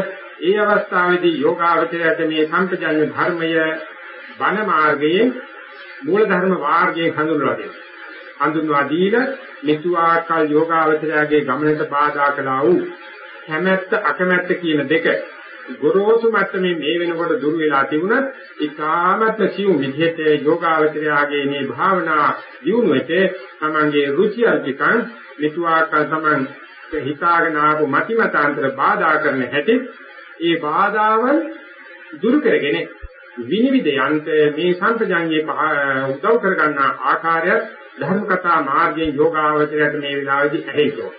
ඒ අවස්ථාවේදී යෝගාවචරයට මේ සම්පජඤ්ඤ ධර්මය බණ මාර්ගයේ මූල ධර්ම වාර්ගයෙන් හඳුන්වලා දෙනවා. හඳුන්වා දීලා මෙතුආකල් යෝගාවචරයාගේ ගමනට බාධා කළා වූ කැමැත්ත අකමැත්ත කියන දෙක ගොරෝසු මට්ටමේ මේ වෙනකොට දුර වෙලා තිබුණත් ඉකාමත් සියුම් විදිහට යෝගාවචරයාගේ මේ භාවනා දියුණුවට තමන්ගේ රුචි අර්ථිකන් මෙතුආකල් තමන් හිතාගෙන ආපු මතිමතාන්තර බාධා කරන හැටි ඒ බාධාවන් දුරු කරගෙන විනිවිද යන්ත මේ සම්පජාඤ්ඤේ උදව් කරගන්න ආකාරය ධර්ම කතා මාර්ගයෙන් යෝගාවචරයට මේ වෙලාවේදී ඇහෙන්නෝ.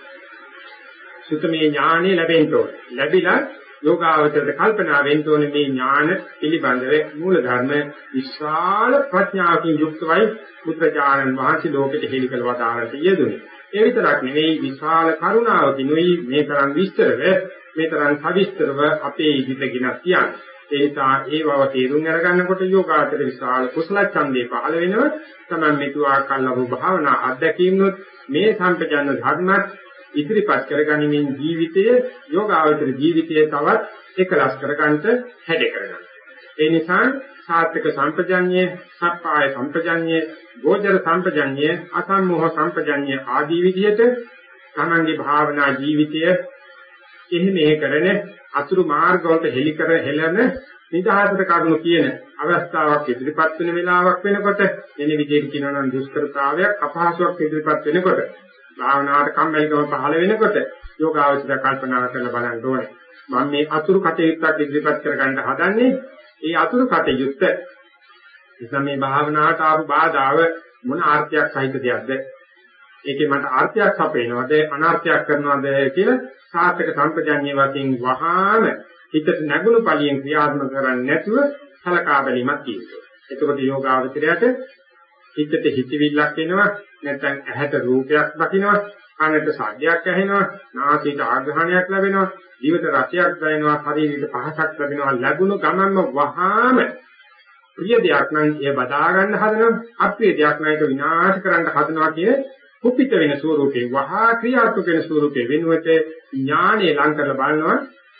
සුතමේ ඥානෙ ලැබෙන්න ඕන. ලැබිලා යෝගාවචරයට කල්පනා වෙන්න ඕනේ මේ ඥාන පිළිබඳව මූල ධර්ම විශාල ප්‍රඥාවකින් යුක්තවයි පුත්‍රජානන් වහන්සේ ලෝකෙට හෙළි කළ වදාළට යෙදුනේ. ඒ විතරක් නෙවෙයි විශාල කරුණාවකිනුයි මේ තරම් විස්තරව මේ තරම් සවිස්තරව අපේ ඉදිරියගෙන තියන්නේ. ඒ නිසා ඒ බව තේරුම් අරගන්නකොට යෝගාචර විශාල කුසල ඡන්දේ පහළ වෙනව තමයි මෙතුආ කල්ලව භාවනා අධ්‍යක්ීම්නොත් මේ සම්පජන්න ධර්මත් ඉදිරිපත් කරගනිමින් ජීවිතයේ යෝගාචර ජීවිතයේ තවත් එකලස් කරගන්නට හැඩ කරගන්න. ඒ නිසා සාත්‍තික සම්පජඤ්ඤය, සප්පාය සම්පජඤ්ඤය, ගෝචර සම්පජඤ්ඤය, අසම්මෝහ සම්පජඤ්ඤය ආදී විදිහට තමන්ගේ භාවනා ජීවිතය එහි මෙහෙ කරන අතුරු මාර්ගවලට හෙලි කර හෙළන නිදහසට කරුණු කියන අවස්ථාවක් ඉදිරිපත් වෙන වෙලාවක් වෙනකොට එන විදිහට කියනවා නම් දුෂ්කරතාවයක් අපහසුයක් ඉදිරිපත් වෙනකොට භාවනාවට කම්මැලිකම පහළ වෙනකොට යෝගාවචර කල්පනා කරලා බලන්න ඕනේ. මම මේ අතුරු කටයුත්තක් ඉදිරිපත් කරගන්න හදන්නේ ඒ අතුරු කටයුත්ත. නිසා මේ භාවනාවට ආපු බාධාව මොන ආර්ථයක් සහිත දෙයක්ද? ඒකේ මට ආර්ථයක් සපේනවද අනර්ථයක් කරනවද කියලා සාර්ථක සම්පජඤ්ඤය වශයෙන් වහාම හිතට නැගුණු පළියෙන් ක්‍රියාත්මක කරන්නේ නැතුව සලකා බැලීමක් තියෙනවා. එතකොට යෝගාවචරයට හිතට හිතවිල්ලක් එනවා නැත්නම් ඇහැට රූපයක් දකින්නවා කනට ශබ්දයක් ඇහෙනවා නාසයට ආග්‍රහණයක් ලැබෙනවා දිවට රසයක් දැනෙනවා ශරීරයට පහසක් ලැබෙනවා ලැබුණු ගමන්ම වහාම ප්‍රිය දෙයක් නම් ඒ බදා ගන්න හදනවා අප්‍රිය දෙයක් නම් ඒක විනාශ කරන්න හදනවා කියන කුපිත වෙන ස්වරූපේ වහා ක්‍රියාත්මක වෙන ස්වරූපේ වෙනුවට ඥානෙ ලං කරලා බලනවා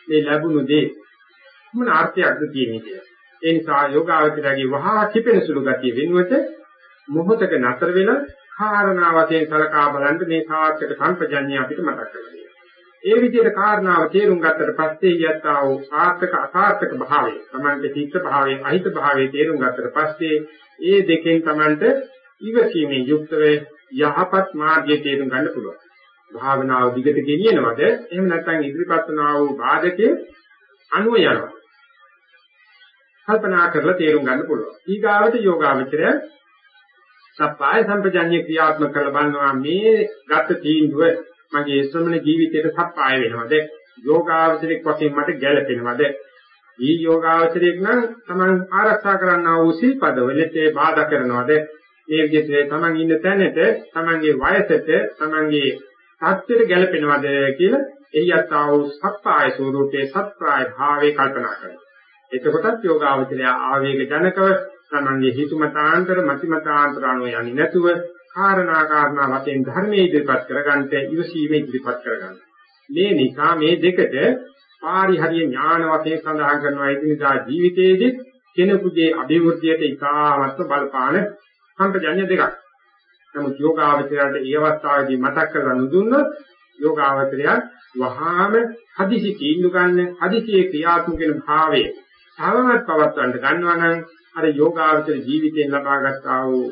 මේ ලැබුණු දේ මොන අර්ථයක්ද තියෙන්නේ කියලා. ඒ නිසා යෝගාවචරයේ වහා කිපෙන සුළු ගතිය වෙනුවට මොහොතක නතර වෙලා කාරණා වශයෙන් සලකා බලන්න මේ සාර්ථක සම්පජඤ්ඤය අපිට මතක් කරගන්නවා. ඒ විදිහට කාරණාව තේරුම් ගත්තට පස්සේ යත්තා වූ සාර්ථක අසාර්ථක භාවය තමන්ගේ චිත්ත භාවයේ අහිත භාවයේ තේරුම් ගත්තට පස්සේ ඒ දෙකෙන් තමන්ට ඉවසීමේ යුක්තව යහපත් මාර්ගයේ තේරුම් ගන්න පුළුවන්. භාවනාව දිගට ගෙනියනවද එහෙම නැත්නම් ඉදිරිපත් වනා වූ බාධකයේ අනුව යනවා. කල්පනා කරලා තේරුම් ගන්න පුළුවන්. ඊගාවට යෝගාවචරය සප්පාය සම්පජඤ්ඤ ක්‍රියාත්මක කරලා බලනවා මේ ගත තීන්දුව මගේ ශ්‍රමණ ජීවිතයට සප්පාය වෙනවද? යෝගාවචරයක් වශයෙන් මට ගැළපෙනවද? ඊ යෝගාවචරයක් නම් Taman ආරක්ෂා කරන්නා වූ සිල්පදවලට බාධා කරනවද? මේ විදිහට Taman ඉන්න තැනට Tamanගේ වයසට Tamanගේ තාත්ත්වයට ගැළපෙනවද කියලා එහියත් ආ වූ සප්පාය ස්වરૂපයේ සත්‍යාය භාවයේ කල්පනා කරනවා. එතකොටත් යෝගාවචරය ආවේග ජනකව තමන්ගේ හිතුමතාන්තර මතිමතාන්තර අනුව යන්නේ නැතුව කාරණා කාරණා වශයෙන් ධර්මයේ ඉදිරිපත් කරගන්නට ඉවසීමේ ඉදිරිපත් කරගන්න. මේ නිසා මේ දෙකට පාරිහරිය ඥාන වශයෙන් සඳහන් කරනවා ඒ නිසා ජීවිතයේදී කෙනෙකුගේ අභිවෘද්ධියට ඉතාමත්ම බලපාන සම්පජඤ්ඤ දෙකක්. නමුත් යෝගාවචරයට ඒ අවස්ථාවේදී මතක් කරලා නුදුන්නොත් යෝගාවචරය වහාම හදිසි තීන්දුව ගන්න හදිසියේ ක්‍රියාත්මක වෙන භාවයේ සාවමත් පවත්වන්න ගන්නවා නම් අර යෝගාවචර ජීවිතයෙන් ලබා ගන්නා වූ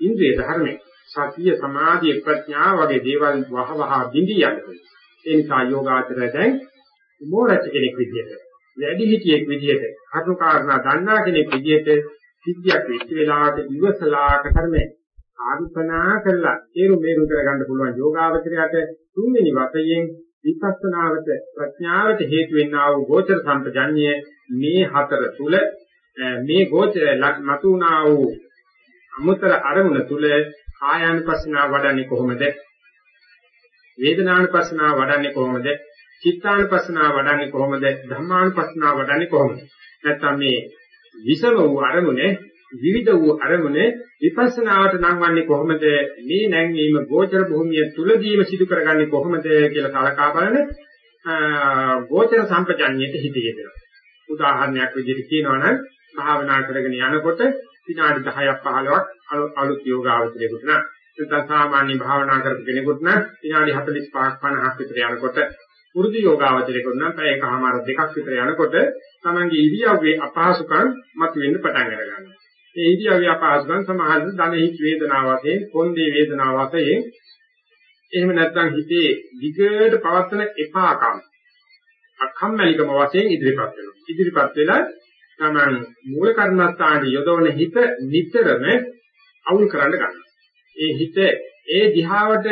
ඉන්ද්‍රිය ධර්මයේ සතිය සමාධිය ප්‍රඥා වගේ දේවල් වහවහ බිඳී යනවා. ඒ නිසා යෝගාචරය දැන් මෝරච්ච කෙනෙක් විදිහට වැඩි හිටියෙක් විදිහට කරුණු කාරණා දන්නා කෙනෙක් විදිහට සිද්ධියක් වෙච්ච වෙලාවට ඉවසලා කර්මය ආධිපනා කළා ඒරු මේරු කරගන්න පුළුවන් යෝගාවචරයට තුන්වෙනි වශයෙන් විපස්සනාවට ප්‍රඥාවට හේතු වෙන්නා වූ ගෝචර සම්පජඤ්ඤය මේ හතර තුල මේ ගෝචර මතුණා වූ අමුතර අරමුණ තුල කායානුපස්සනාව වඩන්නේ කොහොමද? වේදනානුපස්සනාව වඩන්නේ කොහොමද? චිත්තානුපස්සනාව වඩන්නේ කොහොමද? ධම්මානුපස්සනාව වඩන්නේ කොහොමද? නැත්නම් මේ විසම වූ අරමුණේ විවිධ වූ අරමුණේ විපස්සනාවට නම් වන්නේ කොහොමද? මේ නැංවීම ගෝචර භූමිය තුලදීම සිදු කරගන්නේ කොහොමද කියලා කලකා බලන ගෝචර සම්පජඤ්ඤයට හිතේදෙනවා උදාහරණයක් විදිහට කියනවා නම් භාවනා කරගෙන යනකොට විනාඩි 10ක් 15ක් අලුත් යෝගාවචරයකට නම් නැත්නම් සාමාන්‍ය භාවනා කරපු කෙනෙකුට නම් විනාඩි 45ක් 50ක් විතර යනකොට පුරුදු යෝගාවචරයකට නම් පැය එකමාර දෙකක් විතර යනකොට තමන්ගේ ඉරියව්වේ අපහසුකම් මතුවෙන්න පටන් ගන්නවා. මේ ඉරියව්වේ අපහසුකම් සමහරවිට ධනෙහි වේදනාව වශයෙන්, කොන්දේ වේදනාව වශයෙන් එහෙම නැත්නම් හිතේ විගඩ පවත්තන එපාකම් අකම්මැලිකම වශයෙන් ඉදිරිපත් වෙනවා. ඉදිරිපත් වෙලා තමන් මූල කර්මස්ථානයේ යොදවන හිත නිතරම අවුල් කරන්න ගන්නවා. ඒ හිත ඒ දිහාවට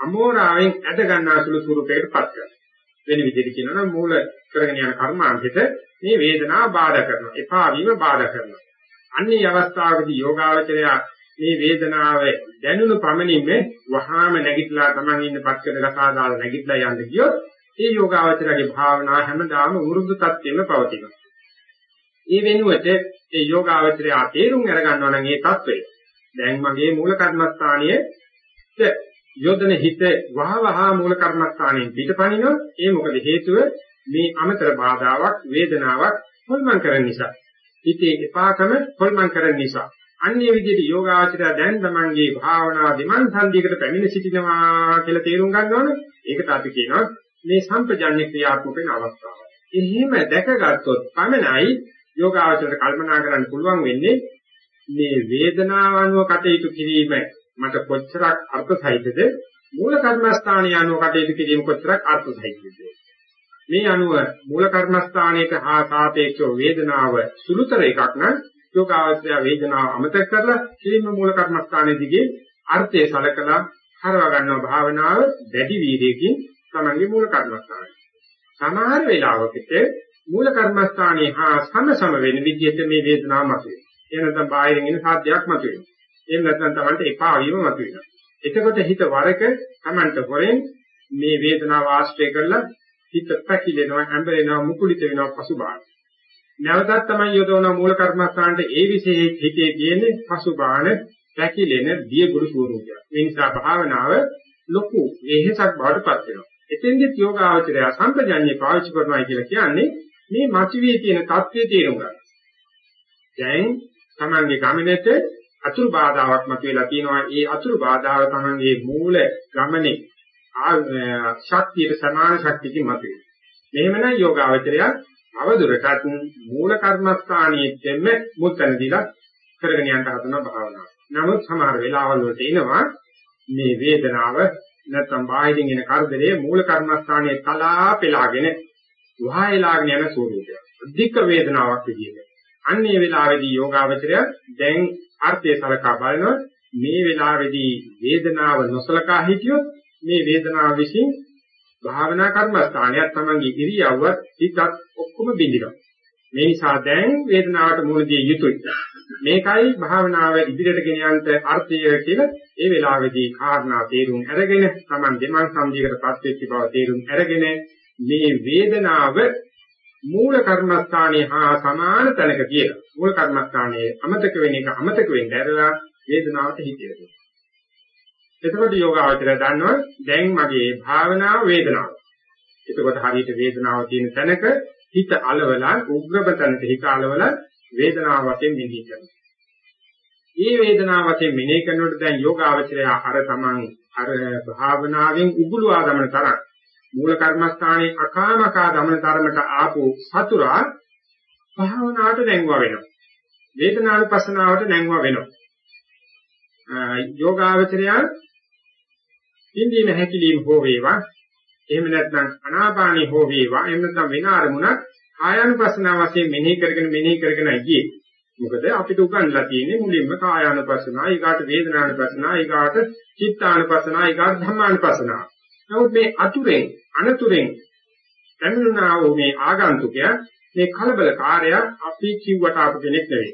අමෝරාවෙන් ඇද ගන්නාසුළු ස්වරූපයකට පත් කරනවා. වෙන විදිහට කියනවා නම් මූල කරගෙන යන කර්මාන්තෙට මේ වේදනාව බාධා කරනවා. එපා වීම බාධා කරනවා. අන්නේ අවස්ථාවකදී යෝගාවචරය මේ වේදනාව දැනුණු පමණින්ම වහාම නැගිටලා තමන් ඉන්න පත්කඩ ගසා දාලා නැගිටලා යන්න ගියොත් ඒ යෝගාවචරගේ භාවනා හැමදාම වෘද්ධ තත්ත්වෙම පවතිනවා. ඒ වෙනුවට ඒ යෝගාවචරය තේරුම් අරගන්නවා නම් ඒ தત્ත්වය. දැන් මගේ මූල කර්මස්ථානයේ යොදන හිත වහවහ මූල කර්මස්ථානයෙන් පිටපණිනොත් ඒ මොකද හේතුව මේ අමතර බාධාවක් වේදනාවක් හොල්මන් කරන නිසා. හිතේ එපාකම හොල්මන් කරන නිසා. අන්නේ විදිහට යෝගාචරය දැන් තමන්ගේ භාවනා දිමන් සංදීකට පැමිණ සිටිනවා කියලා තේරුම් ගන්නවනේ. ඒකට අපි කියනවා මේ සම්පජන්‍ය ක්‍රියාත්මක වෙන අවස්ථාව. එහෙම දැකගත්තොත් පමණයි යෝගාචරයට කල්පනා කරන්න පුළුවන් වෙන්නේ මේ වේදනාව අනුව කටයුතු කිරීම මට කොච්චරක් අර්ථසහිතද මූල කර්මස්ථානීය අනුව කටයුතු කිරීම කොච්චරක් අර්ථසහිතද මේ අනුව මූල කර්මස්ථානයේට හා සාපේක්ෂව වේදනාව සුළුතර එකක් නම් යෝගාවචරය වේදනාව අමතක කරලා කිරීම මූල කර්මස්ථානයේ දිගේ අර්ථය සලකලා හරව ගන්නව භාවනාව දැඩි වීර්යයෙන් තමන්ගේ මූල කර්මස්ථානය සමහර වෙලාවකට මූල කර්මස්ථානයේ හා සම සම වෙන විදිහට මේ වේදනාව මතුවේ. එහෙම නැත්නම් බාහිරින් එන සාධ්‍යයක් මතුවේ. එහෙම නැත්නම් තමන්ට එපා වීම මතුවෙනවා. එතකොට හිත වරක තමන්ට හොරෙන් මේ වේදනාව ආශ්‍රය කරලා හිත පැකිලෙනවා, හැඹරෙනවා, මුකුලිත වෙනවා පසුබාහන. නැවතත් තමයි යොදවන මූල කර්මස්ථානට ඒ විශේෂ හිතේ තියෙන්නේ පසුබාහන පැකිලෙන දියගුරු ස්වරූපයක්. ඒ නිසා භාවනාව ලොකු වෙහෙසක් බවට පත් වෙනවා. එතෙන්දෙත් යෝගාචරය සම්පජඤ්ඤේ පාවිච්චි කරනවා කියලා කියන්නේ මේ මතුවේ තියෙන தත්ත්වයේ තේරුම් ගන්න. දැන් Tamange ගමනට අතුරු බාධාවක් මතුවලා තියෙනවා. ඒ අතුරු බාධාව Tamange මූල ගමනේ ශක්තියට සමාන ශක්තියකින් මතුවේ. මෙහෙමනම් යෝගාවචරය අවදුරටත් මූල කර්මස්ථානයේ දෙන්න මුත්තන දිලා කරගෙන යන්න හදන භාවනාව. නමුත් සමහර වෙලාවල් වලට එනවා මේ වේදනාව නැත්නම් බාහිරින් එන කරදරේ මූල කර්මස්ථානයේ තලා පෙලාගෙන වහයලාගෙන යන ස්වරූපය. අධික වේදනාවක් විදියට. අන්නේ වෙලාවේදී යෝගාවචරය දැන් අර්ථය සලකා බලනවා මේ වෙලාවේදී වේදනාව නොසලකා හිටියොත් මේ වේදනාව විසින් භාවනා කර්මස්ථානයක් තමන්ගේ ඉරියව්වත් හිතත් ඔක්කොම බිඳිනවා. මේ නිසා දැන් වේදනාවට මුහුණ දිය යුතුයි. මේකයි භාවනාව ඉදිරියට ගෙන යන්න අර්ථය කියලා ඒ වෙලාවේදී කාරණා තේරුම් අරගෙන තමන් දෙමන් සම්දියකටපත් වෙච්ච බව තේරුම් අරගෙන මේ වේදනාව මූල කර්මස්ථානයේ හා සමාන තැනක කියලා. මූල කර්මස්ථානයේ අමතක වෙන එක අමතක වෙන්න ඇරලා වේදනාවට හිතියද. එතකොට යෝගාවචරය දන්නවා දැන් මගේ භාවනාව වේදනාව. එතකොට හරියට වේදනාව තියෙන තැනක හිත అలවලා උග්‍රම තැනට හිත అలවලා වේදනාව වශයෙන් මෙනෙහි කරනවා. මේ වේදනාව වශයෙන් මෙනෙහි කරනකොට දැන් යෝගාවචරය අර තමන් අර භාවනාවෙන් උගුලවා ගන්න තරම් මූල කර්මස්ථානයේ අකාමකා ගමන තරමට ආපු සතුරා භාවනාවට නැංගුවා වෙනවා. වේදනානුපස්සනාවට නැංගුවා වෙනවා. යෝගාවචරය ඉන්දීම හැකිලිම හෝ වේවා එහෙම නැත්නම් අනාපානී හෝ වේවා එහෙම නැත්නම් වෙන අරමුණක් කායानुපස්සනාව වශයෙන් මෙනෙහි කරගෙන මෙනෙහි කරගෙන ගියේ මොකද අපිට උගන්ලා තියෙන්නේ මුලින්ම කායानुපස්සනාව ඊගාට වේදනානුපස්සනාව ඊගාට චිත්තානුපස්සනාව ඊගාට ධම්මානුපස්සනාව නමුත් මේ අතුරෙන් අනතුරෙන් පැමිණුණා වූ මේ ආගන්තුකයා මේ කලබලකාරය අපි කිව්වට අප කෙනෙක් නෙවෙයි.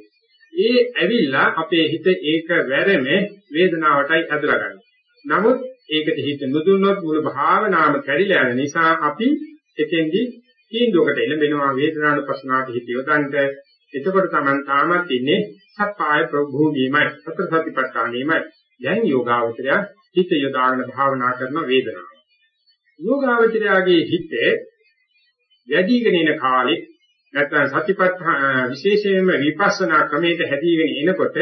ඒ ඇවිල්ලා අපේ හිත ඒක වැරෙමේ වේදනාවටයි ඇදලා ගන්න. නමුත් ඒකට හිත නුදුනොත් මුළු භාවනාවම කැඩිලා යන නිසා අපි එතෙන්දි තීන්දුවකට එළඹෙනවා වේදනානුපස්සනාවට හිත යොදන්න. එතකොට Taman තාමත් ඉන්නේ සත්පාය ප්‍රභූමීමයි සතර සතිපට්ඨානෙමයි. දැන් යෝගාවචරය හිත යොදාගෙන භාවනා කරන වේදනාව. යෝගාවචරයාගේ හිතේ වැඩිගෙන එන කාලේ නැත්නම් සතිපට්ඨාන විශේෂයෙන්ම විපස්සනා ක්‍රමයට හැදීගෙන එනකොට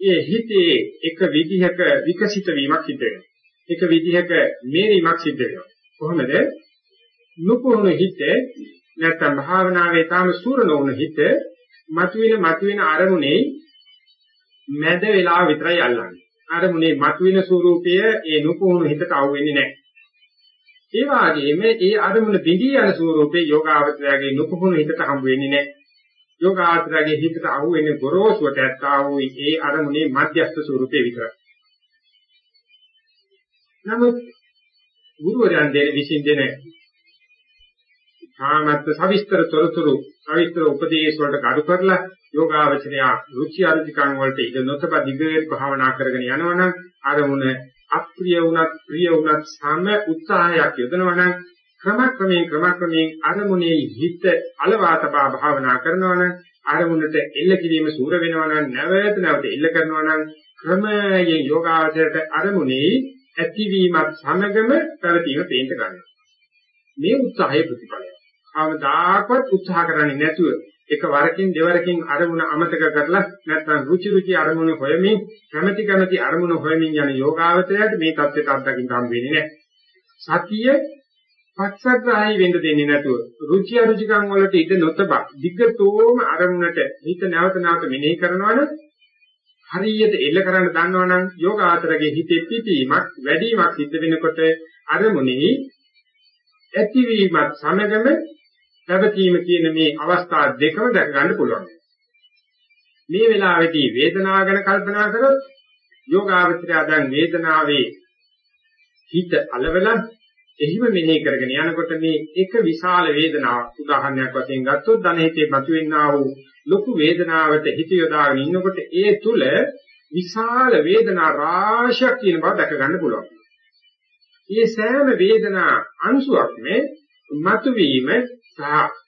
ඒ හිතේ එක විදිහක විකසිත වීමක් සිද්ධ වෙනවා. එක විදිහක මේරීමක් සිද්ධ වෙනවා. කොහොමද? නුපුරුණු හිතේ නැත්නම් භාවනාවේ තාම සූර නොවුන හිත මතුවෙන මතුවෙන අරමුණේ මැද වෙලා විතරයි අල්ලන්නේ. අරමුණේ මතුවෙන ස්වરૂපය ඒ නුපුරුණු හිතට අවු වෙන්නේ නැහැ. ඒ වගේම ඒ අරමුණ බිඳී යන ස්වરૂපේ යෝගාවචරයේ නුපුහුණු හිතට හම්බ වෙන්නේ නැහැ. යෝගාවචරයේ හිතට අහු වෙන්නේ ගොරෝසුවට ඇත්තා වූ ඒ අරමුණේ මධ්‍යස්ථ ස්වરૂපේ විතරයි. නමුත් ගුරුවරයන් දෙන විසින් දෙන සාමත්ත සවිස්තර තොරතුරු සවිස්තර උපදේශ වලට කඩු කරලා යෝගාවචරය රුචි අරුචිකම් වලට ඉඳ නොතබ දිගට භාවනා කරගෙන යනවනම් අරමුණ අප්‍රිය වුණත් ප්‍රිය වුණත් සම උත්සාහයක් යොදනවා නම් ක්‍රමක්‍රමයෙන් ක්‍රමක්‍රමයෙන් අරමුණේ හිත අලවා තබා භාවනා කරනවා නම් අරමුණට එල්ල කිරීම සූර වෙනවා නම් නැවත නැවත එල්ල කරනවා නම් ක්‍රමයෙන් යෝගාචරයට අරමුණේ ඇතිවීමත් සමගම පැවතීම පේන්න ගන්නවා. මේ උත්සාහයේ ප්‍රතිඵලය. ආවදාකවත් උත්සාහ කරන්නේ නැතුව එක වරකින් දෙවරකින් අරමුණ අමතක කරලා නැත්නම් රුචි රුචි අරමුණ හොයමින් කැමැති කැමැති අරමුණ හොයමින් යන යෝගාවචරයට මේ தත්ත්වයට අත්දකින්න හම් වෙන්නේ නැහැ. සතිය පක්ෂග්‍රාහී වෙන්න දෙන්නේ නැතුව රුචි අරුචිකම් වලට ඉඳ නොතබ දිග්ගතෝම අරමුණට හිත නැවත නැවත මෙනෙහි කරනවනම් හරියට එල්ල කරන්න දන්නවනම් යෝගාචරයේ හිතේ පිටීමක් වැඩිවීමක් සිද්ධ වෙනකොට අරමුණේ ඇතිවීමත් සමගම පැවතීම කියන මේ අවස්ථා දෙකම දැක ගන්න පුළුවන්. මේ වෙලාවේදී වේදනාව ගැන කල්පනා කරොත් යෝගාවචරය දැන් වේදනාවේ හිත అలවලා එහිම මෙනෙහි කරගෙන යනකොට මේ එක විශාල වේදනාවක් උදාහරණයක් වශයෙන් ගත්තොත් ධනෙහිතේ මතුවෙනා වූ ලොකු වේදනාවට හිත යොදාගෙන ඉන්නකොට ඒ තුල විශාල වේදනා රාශියක් තියෙන බව දැක ගන්න පුළුවන්. මේ සෑම වේදනා අංශුවක්ම මතුවීම සහ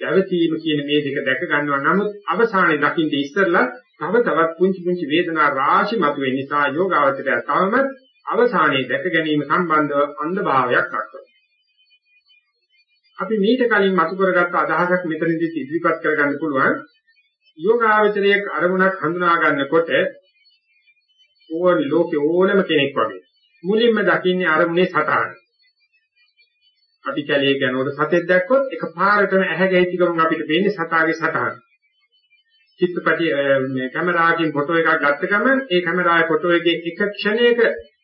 යවතීම කියන මේ දෙක දැක ගන්නවා නමුත් අවසානයේ දකින්න ඉස්සෙල්ලා තව තවත් පුංචි පුංචි වේදනා රාශි මතුවෙන නිසා යෝගාවචරය තවම අවසානයේ දැක ගැනීම සම්බන්ධව අන්ධභාවයක් දක්වනවා. අපි මීට කලින් මතු කරගත්ත අදහසක් මෙතනදී ඉදිරිපත් කරගන්න පුළුවන්. යෝගාවචරයේ අරමුණක් හඳුනා ගන්නකොට ඕන ලෝකේ ඕනම කෙනෙක් වගේ මුලින්ම දකින්නේ අරමුණේ සටහන. අපි කැලේ යනකොට සතෙක් දැක්කොත් එක පාරටම ඇහැ ගැහිච්ච ගමන් අපිට පේන්නේ සතාගේ සටහන. චිත්‍රපටි මේ කැමරාවකින් ෆොටෝ එකක් ගත්ත ගමන් ඒ කැමරාවේ ෆොටෝ එකේ එක ක්ෂණයක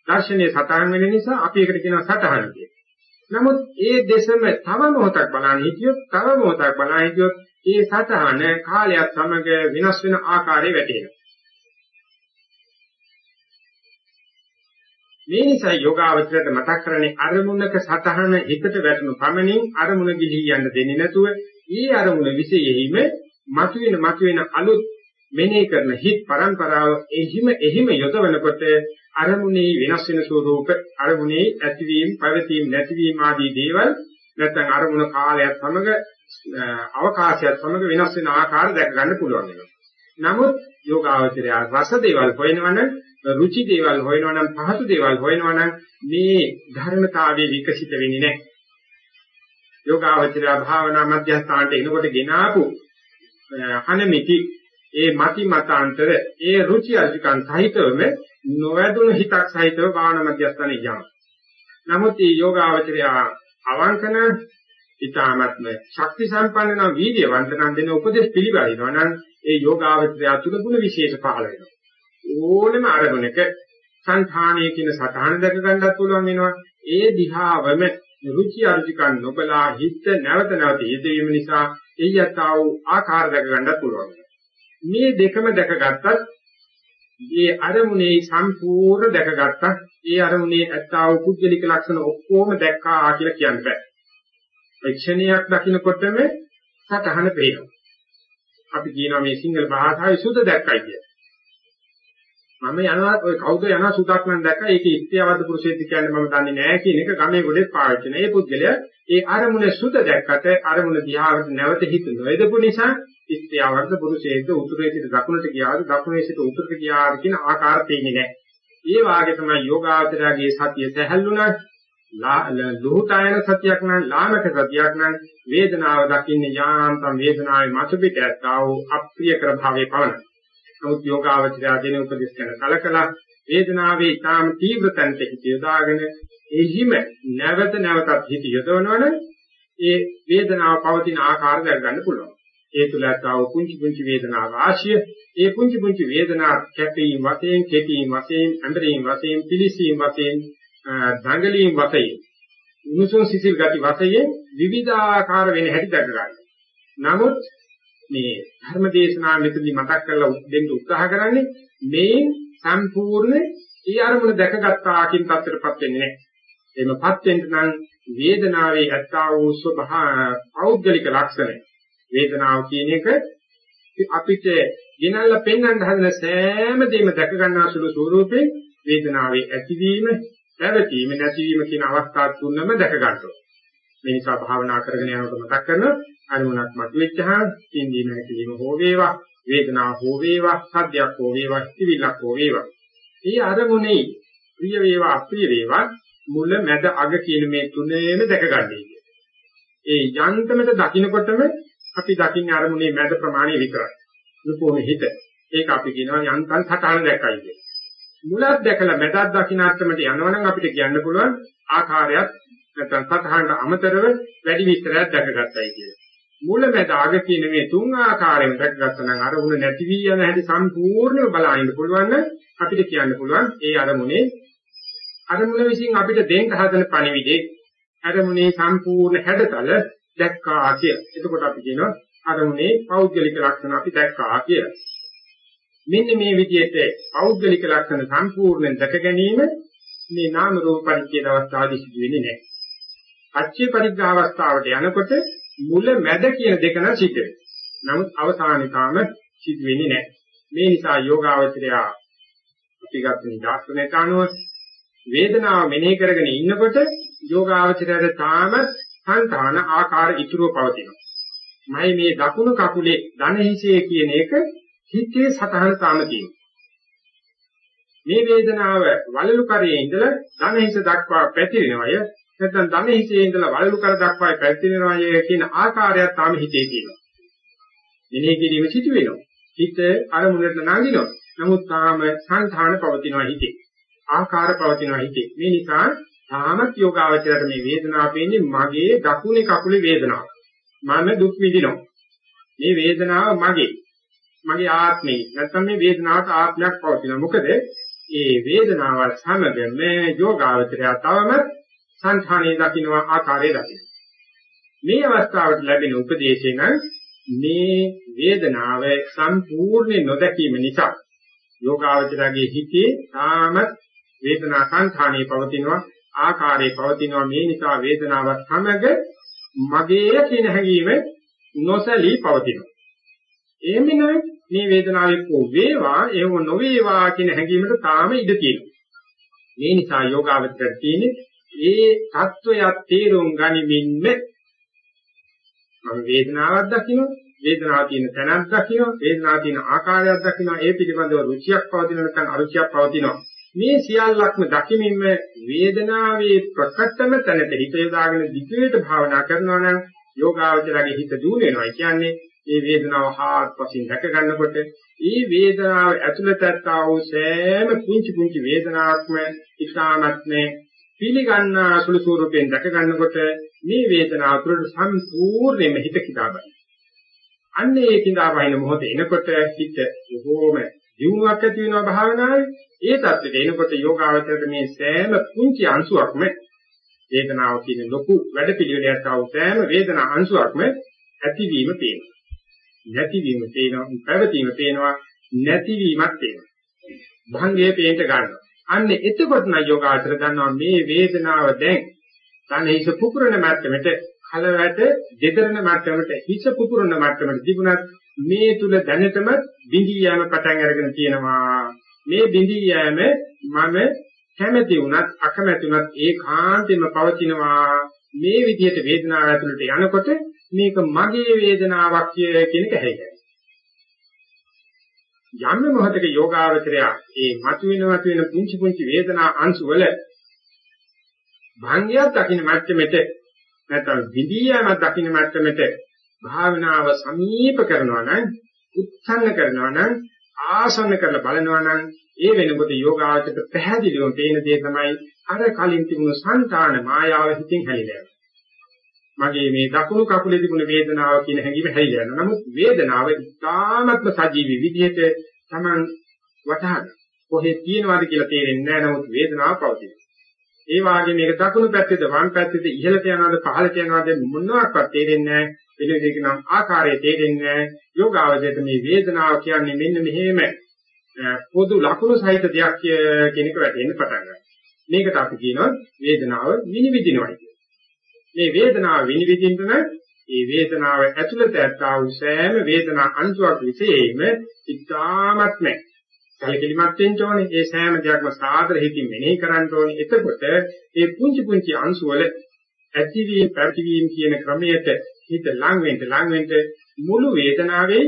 දර්ශනීය සටහන් වෙන නිසා අපි ඒකට කියනවා සටහන කියලා. නමුත් ඒ දෙසම තව මොහොතක් බලන්න හිටියොත් තව මොහොතක් බලන්න හිටියොත් ඒ සටහන කාලයක් සමග වෙනස් වෙන ආකාරය වැටෙනවා. මේ නිසා යෝගාවචරයට මතක් කරන්නේ අරමුණක සතහන හිතට වැටුණු පමණින් අරමුණ ගිලී යන්න දෙන්නේ නැතුව ඊ අරමුණ විශේෂයෙන්ම මතුවෙන මතුවෙන අලුත් මෙනෙහි කරන හිත් පරම්පරාව එහිම එහිම යොදවනකොට අරමුණේ වෙනස් වෙන ස්වરૂප අරමුණේ ඇතිවීම පැවතීම නැතිවීම ආදී දේවල් නැත්නම් අරමුණ කාලයක් සමග අවකාශයත් සමග වෙනස් වෙන ආකාර දැක ගන්න පුළුවන් වෙනවා. නමුත් යෝගාවචරය රස දේවල් හොයනවනම් රුචි දේවල් හොයනවනම් පහසු දේවල් හොයනවනම් මේ ධර්මතාවයේ විකසිත වෙන්නේ නැහැ. යෝගාවචරය භාවනා මධ්‍යස්ථානට එනකොට ගෙනාපු අනමිති ඒ මති මතාන්තර ඒ රුචි අධිකන් සහිතවම නොවැදුණු හිතක් සහිතව භාවනා මධ්‍යස්ථානයේ යනවා. නමුත් මේ යෝගාවචරය අවංකන ඊ타මත්ම ශක්ති සම්පන්න නම් වීර්යවන්ත නම් දෙන උපදේශ පිළිබඳව නම් ඒ යෝගාවචරය තුල ගුණ විශේෂ පහළ වෙනවා. ඕනෙම අරමුණක සංඛාණයේ කියන සතහන දැක ගන්නත් පුළුවන් වෙනවා. ඒ දිහාවම රුචි අරුචිකන් නොබලා හිත නැවත නැවත යෙදවීම නිසා එයතා වූ ආකාර දැක ගන්නත් පුළුවන්. මේ දෙකම දැකගත්තත් මේ අරමුණේ සම්පූර්ණ දැකගත්තත් ඒ අරමුණේ ඇත්තා වූ පුද්ගලික ලක්ෂණ ඔක්කොම දැක්කා කියලා කියන්න බෑ. ක්ෂණයක් දකින්නකොටම සතහන පේනවා. අපි කියනවා මේ සිංහල භාෂාවේ සුද්ධ දැක්කයි කියලා. මම යනවා ඔය කවුද යනවා සුදක් මම දැක්කා ඒක ඉස්තියවද්ද පුරුෂයෙක් කියන්නේ මම දන්නේ නැහැ කියන එක ගමේ ගොඩේ පාවිච්චි කරන. ඒ පුද්ගලයා ඒ අරමුණ සුද දැක්කට අරමුණ දිහාවට නැවත හිත නොයදපු නිසා ඉස්තියවද්ද පුරුෂයෙක්ද උතුරේ සිට දකුණට ගියාද දකුණේ සිට උතුරට ගියාද කියන ආකාර පේන්නේ නැහැ. ඒ වාගේ තමයි යෝගාචරයේ සතිය සැහැල්ලුණා ලෝහතායන සතියක් නම් ලාමක සතියක් නම් වේදනාව දකින්නේ යාන්තම් වේදනාවේ මත පිට ඇත්තා වූ අප්‍රිය කර භාවයේ පවන. නමුත් යෝගාවචරය දෙන උපදෙස් කරන කලකලා වේදනාවේ ඊටාම තීව්‍ර තැනට හිත යොදාගෙන එහිම නැවත නැවතත් හිත යොදවනවනේ ඒ වේදනාව පවතින ආකාරය දැක ගන්න පුළුවන්. ඒ තුල ඇත්තව කුංචි කුංචි වේදනා වාසිය ඒ කුංචි කුංචි වේදනා කැපීම් වශයෙන් කෙටීම් වශයෙන් අඳරීම් වශයෙන් පිලිසීම් වශයෙන් දඟලීම් වශයෙන් උණුසුම් සිසිල් ගති වශයෙන් විවිධාකාර වෙන හැටි දැක ගන්න. නමුත් මේ ධර්ම දේශනාව මෙතනදී මතක් කරලා දෙන්න උත්සාහ කරන්නේ මේ සම්පූර්ණ ඊ අරමුණ දැකගත්තා කියන තත්ත්වයටපත් වෙන්නේ නැහැ. එimheපත් වෙන්න නම් වේදනාවේ ඇත්තා වූ ස්වභාව පෞද්ගලික ලක්ෂණ වේදනාව කියන එක අපිට ගෙනල්ලා පෙන්වන්න හදන සෑම දෙයක්ම දැක ගන්නා සුළු ස්වරූපේ වේදනාවේ ඇතිවීම, පැවතීම, නැතිවීම කියන අවස්ථා තුනම දැක ගන්නවා. මේ නිසා භාවනා කරගෙන යනකොට මතක් කරනවා අනුමනක් මතුවෙච්චහම සින්දීම හැකීම හෝ වේවා වේදනාව හෝ වේවා සද්දයක් හෝ වේවා ස්තිවිලක් හෝ වේවා. ඒ අරමුණේ ප්‍රිය වේවා අප්‍රිය වේවා මුල මැද අග කියන මේ තුනේම දැකගන්නේ. ඒ යන්තමට දකින්නකොටම අපි දකින්න අරමුණේ මැද ප්‍රමාණය විතරයි. රූපෝම හිත. ඒක අපි කියනවා යන්තම් සටහන දැක්කයි කියන මුලක් දැකලා මැදක් දකින්න අර්ථමට යනවනම් අපිට කියන්න පුළුවන් ආකාරයක් නැත්නම් සතහනට අමතරව වැඩි විස්තරයක් දැකගත්තයි කියලා. මුලමෙද අග කියන මේ තුන් ආකාරයෙන් දැක්ගත්තා නම් අරමුණ නැති වී යන හැටි සම්පූර්ණව බලන්න පුළුවන් නම් අපිට කියන්න පුළුවන් ඒ අරමුණේ අරමුණ විසින් අපිට දෙන්න හදන පණිවිඩේ අරමුණේ සම්පූර්ණ හැඩතල දැක්කා කියලා. එතකොට අපි කියනවා අරමුණේ පෞද්ගලික ලක්ෂණ අපි දැක්කා කියලා. මෙන්න මේ විදිහට පෞද්ගලික ලක්ෂණ සම්පූර්ණයෙන් දැක ගැනීම මේ නාම රූප පරිච්ඡේද අවස්ථාවේදී සිදු වෙන්නේ නැහැ. පච්චේ පරිග්‍රහ අවස්ථාවට යනකොට මුල මැද කියන දෙක නම් සිද්ධ වෙනවා. නමුත් අවසානයේ තාම සිදු වෙන්නේ නැහැ. මේ නිසා යෝගාවචරය අපිගත් නිදාස්කණයට අනුව වේදනාව මෙනෙහි කරගෙන ඉන්නකොට යෝගාවචරයට තාම සංතාන ආකාර ඉතුරුව පවතිනවා. මයි මේ දකුණු කකුලේ ධන හිසේ කියන එක හිතේ සතහන තාම තියෙනවා. මේ වේදනාව වලලු කරේ ඉඳලා ධන හිස දක්වා පැතිරෙනවය නැත්නම් ධන හිසේ ඉඳලා වලලු කර දක්වා පැතිරෙනවය කියන ආකාරයක් තාම හිතේ තියෙනවා. මෙනෙහි කිරීම සිදු වෙනවා. හිත අරමුණට නගිනවා. නමුත් තාම සංධාන පවතිනවා හිතේ. ආකාර පවතිනවා හිතේ. මේ නිසා තාමත් යෝගාවචරයට මේ වේදනාව පේන්නේ මගේ දකුණේ කකුලේ වේදනාව. මම දුක් විඳිනවා. මේ වේදනාව මගේ. මගේ ආත්මේ. නැත්නම් මේ වේදනාවට ආත්මයක් පවතිනවා. මොකද ඒ වේදනාවල් සමග මේ යෝගාවචරය තවම සංඛාණේ දකින්න ආකාරය දකින්න. මේ අවස්ථාවට ලැබෙන උපදේශය නම් මේ වේදනාව සම්පූර්ණ නොදැකීම නිසා යෝගාවචරයේ හිතේ තාම වේදනා සංඛාණේ පවතිනවා ආකාරයේ පවතිනවා මේ නිසා වේදනාවත් සමග මගේ කියන හැඟීම නොසලී පවතිනවා. එමෙන්න මේ වේදනාව එක්ක වේවා එහෙම නොවේවා කියන හැඟීමට තාම ඉඩ තියෙනවා. මේ නිසා යෝගාවචරයට තියෙන්නේ ඒ தত্ত্বයක් තේරුම් ගනිමින්ම මම වේදනාවක් දකිනවා වේදනාව තියෙන තැනක් දකිනවා වේදනාව තියෙන ආකාරයක් දකිනවා ඒ පිළිබඳව රුචියක් පවතින නැත්නම් අරුචියක් පවතිනවා මේ සියල්ලක්ම දකිමින්ම වේදනාවේ ප්‍රකටම තැනට හිත යොදාගෙන දිගට භාවනා කරනවා නම් යෝගාවචරගේ හිත දුර වෙනවා කියන්නේ මේ වේදනාව හාත්පසින් දැක ගන්නකොට මේ වේදනාව ඇතුළත ඇත්තා වූ සෑම පුංචි පුංචි වේදනාවක්ම ඉස්හානත්නේ පිළිගන්නා සුළු ස්වරූපයෙන් දැක ගන්නකොට මේ වේදනාව තුළට සම්පූර්ණයෙන්ම හිත කිදා ගන්නවා. අන්න ඒ කිදා වහින මොහොත එනකොට හිත බොහෝම දියුණුවක් ඇති වෙනවා භාවනාවේ. ඒ தත්ත්වයට එනකොට යෝගාවචරයට මේ සෑම පුංචි අංශුවක්ම වේදනාව කියන ලොකු වැඩපිළිවෙලක් ආව සෑම වේදනා අංශුවක්ම ඇතිවීම පේනවා. නැතිවීම පේනවා, පැවතීම පේනවා, නැතිවීමක් පේනවා. භංගයේ පේන්න ගන්නවා. අන්න එතකොට නම් යෝගාචර ගන්නවා මේ වේදනාව දැන් තන හිස පුපුරන මට්ටමට කලවැට දෙදරන මට්ටමට හිස පුපුරන මට්ටමට තිබුණත් මේ තුල දැනටම බිඳී යෑම පටන් අරගෙන තියෙනවා මේ බිඳී යෑම මම කැමැති වුණත් අකමැති වුණත් ඒකාන්තයෙන්ම පවතිනවා මේ විදිහට වේදනාව ඇතුළට යනකොට මේක මගේ වේදනාවක් කියන එක හැදෙනවා යම් මොහතක යෝගාවචරය ඒ මතුවෙන මතුවෙන පුංචි පුංචි වේදනා අංශු වල භංගයක් දකින්න මට්ටමෙට නැත්නම් විදියාවක් දකින්න මට්ටමෙට භාවනාව සමීප කරනවා නම් උත්සන්න කරනවා නම් ආසන්න කරලා බලනවා නම් ඒ වෙනකොට යෝගාවචක පැහැදිලිවම පේන දේ තමයි අර කලින් තිබුණු సంతාන මායාව හිතින් හැලිලා මගේ මේ දකුණු කකුලේ තිබුණ වේදනාව කියන හැඟීම හැලිලා යනවා. නමුත් වේදනාව ඉතාමත්ම සජීවී විදිහට Taman වටහා කොහෙද තියෙනවද කියලා තේරෙන්නේ නැහැ. නමුත් වේදනාව පවතිනවා. ඒ වාගේ මේක දකුණු පැත්තේද වම් පැත්තේද ඉහළට යනවද පහළට යනවද මොනවාක්වත් තේරෙන්නේ නැහැ. වෙන දෙයක නම් ආකාරය තේරෙන්නේ නැහැ. යෝගාවදයට මේ වේදනාව කියන්නේ මෙන්න මෙහෙම පොදු ලකුණු සහිත දෙයක් කියන එක වැටෙන්න පටන් ගන්නවා. මේකට අපි කියනවා වේදනාව විනිවිදිනවයි කියලා. මේ වේදනාව විනිවිදින්න නම් ඒ වේදනාව ඇතුළත ඇත්තා වූ සෑම වේදනා අංශුවක් විශේෂයෙන්ම ඉතාමත් නැහැ. සැලකිලිමත් වෙන්න ඕනේ. ඒ සෑම දෙයක්ම සාදර හිතින් මෙනෙහි කරන්න ඕනේ. එතකොට මේ පුංචි පුංචි අංශු වල ඇතිවීම පැවතීම කියන ක්‍රමයට හිත ලං වෙන්න ලං වෙන්න මුළු වේදනාවේ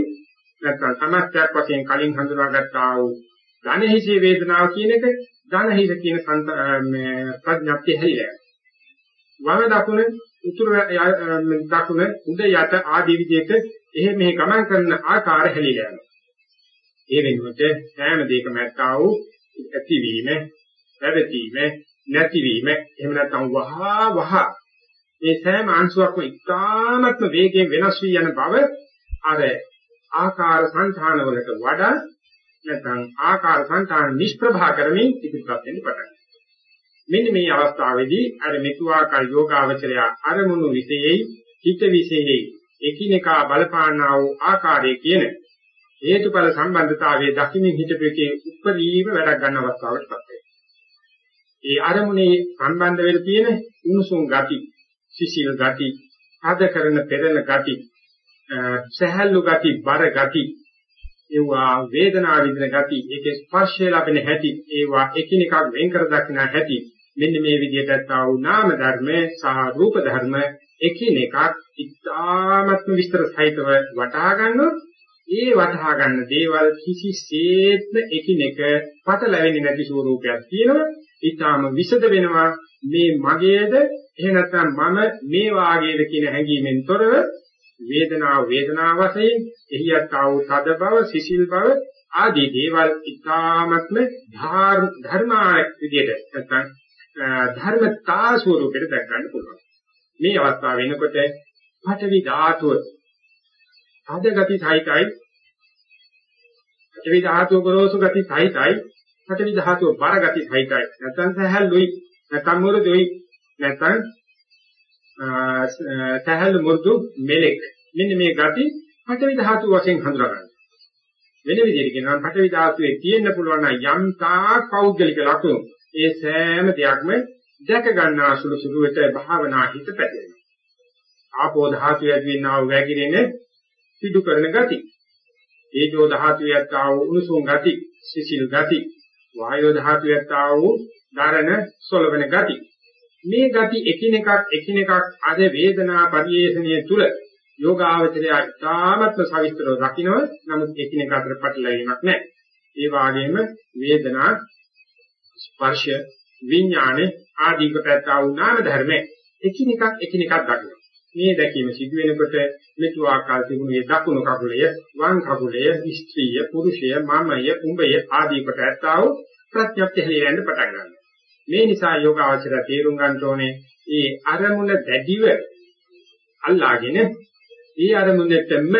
නැත්නම් සමස්තයක් වශයෙන් කලින් හඳුනාගත්තා වූ ඝනහිසේ වේදනාව කියන එක ඝනහිස කියන ප්‍රඥාප්තිය හැලිලා වම දකුණ උතුර දකුණ උඩ යට ආදී විදිහට එහෙ මෙහෙ ගමන් කරන ආකාර හැලිලා යනවා. ඒ වෙනුවට සෑම දෙයකම ඇත්තා වූ ඇතිවීම, පැවතීම, නැතිවීම එහෙම නැත්නම් වහා වහා මේ සෑම අංශුවක්ම ඉතාමත්ම වේගයෙන් වෙනස් වී යන බව අර ආකාර සංධාන වලට වඩා නැත්නම් ආකාර සංධාන නිෂ්ප්‍රභා කරමින් ඉදිරිපත් වෙන්න පටන් මෙන්න මේ අවස්ථාවේදී අර මෙතුආකාර යෝගාවචරය අරමුණු විශේෂයි හිත විශේෂයි එකිනෙකා බලපානා වූ ආකාරය කියන හේතුඵල සම්බන්ධතාවයේ දකින්න හිතපෙකේ උපරිම වැඩක් ගන්න අවස්ථාවකටපත් වෙනවා. ඒ අරමුණේ සම්බන්ධ වෙලා තියෙන උණුසුම් ගති, සිසිල් ගති, ආද කරන පෙරෙන ගති, සහැල්ලු ගති, බර ගති, ඒවා වේදනාව විඳින ගති, ඒකේ ස්පර්ශය ලැබෙන හැටි, ඒවා එකිනෙකක් වෙන් කර දක්න හැටි, මෙන්න මේ විදිහට ඇත්තා වූ නාම ධර්ම සහ රූප ධර්ම එකිනෙකක් ඉතාමත්ම විස්තර සහිතව වටහා ගන්නොත් ඒ වටහා ගන්න දේවල් කිසිසේත්ම එකිනෙක පටලැවෙන්නේ නැති ස්වરૂපයක් තියෙනවා. ඊටාම විසද වෙනවා මේ මගේද එහෙ නැත්නම් මම මේ වාගේද කියන හැඟීමෙන් තොරව වේදනාව වේදනාව වශයෙන් එහියත් ආ වූ තද බව සිසිල් බව ආදී දේවල් ඉතාමත්ම ධර්මායක් විදිහට නැත්නම් ධර්මතා ස්වරූපයට දැක් ගන්න පුළුවන්. මේ අවස්ථාව වෙනකොට පඨවි ධාතුව අද ගති සහිතයි පඨවි ධාතුව ගොරෝසු ගති සහිතයි පඨවි ධාතුව බර ගති සහිතයි නැත්නම් සහැල්ලුයි නැත්නම් මුරුදුයි නැත්නම් සහැල්ලු මුරුදු මෙලෙක් මෙන්න මේ ගති පඨවි ධාතුව වශයෙන් හඳුනා ගන්න. වෙන විදිහට කියනවා පඨවි ධාතුවේ තියෙන්න පුළුවන් යම් තාක් පෞද්ගලික ලක්ෂණ ඒ සෑම දෙයක්ම දැක ගන්නා සුළු සුළුවට භාවනා හිත පැතිරෙනවා. ආපෝ ධාතුව ඇදෙනා වූ වැగిරෙන පිටු කරන ගති. ඒජෝ ධාතුවේත් ආ වූ උණුසුම් ගති, සිසිල් ගති. වායෝ ධාතුවේත් ආ වූ ධාරණ සොලවන ගති. මේ ගති එකිනෙකක් එකිනෙකක් අද වේදනා පරිේශණය තුල යෝගාවචරය ඉතාමත්ම සවිස්තරව දකින්න නමුත් එකිනෙක අතර පැටලීමක් නැහැ. ඒ වාගේම වේදනා ස්පර්ශ විඥානේ ආදී කොට ආ වූ නාම ධර්ම එකිනෙකක් එකිනෙකක් දකින්න. මේ දැකීම සිදු වෙනකොට මෙතු ආකාර තිබුණේ දකුණු කකුලය, වම් කකුලය, ස්ත්‍රිය, පුරුෂය, මමය, උඹය ආදී කොට ඇත්තා වූ ප්‍රඥප්ති හැලිරෙන්න පටන් ගන්නවා. මේ නිසා යෝගාවචරය තේරුම් ගන්න ඕනේ මේ අරමුණ දැඩිව අල්ලාගෙන ඒ අරමුණෙතම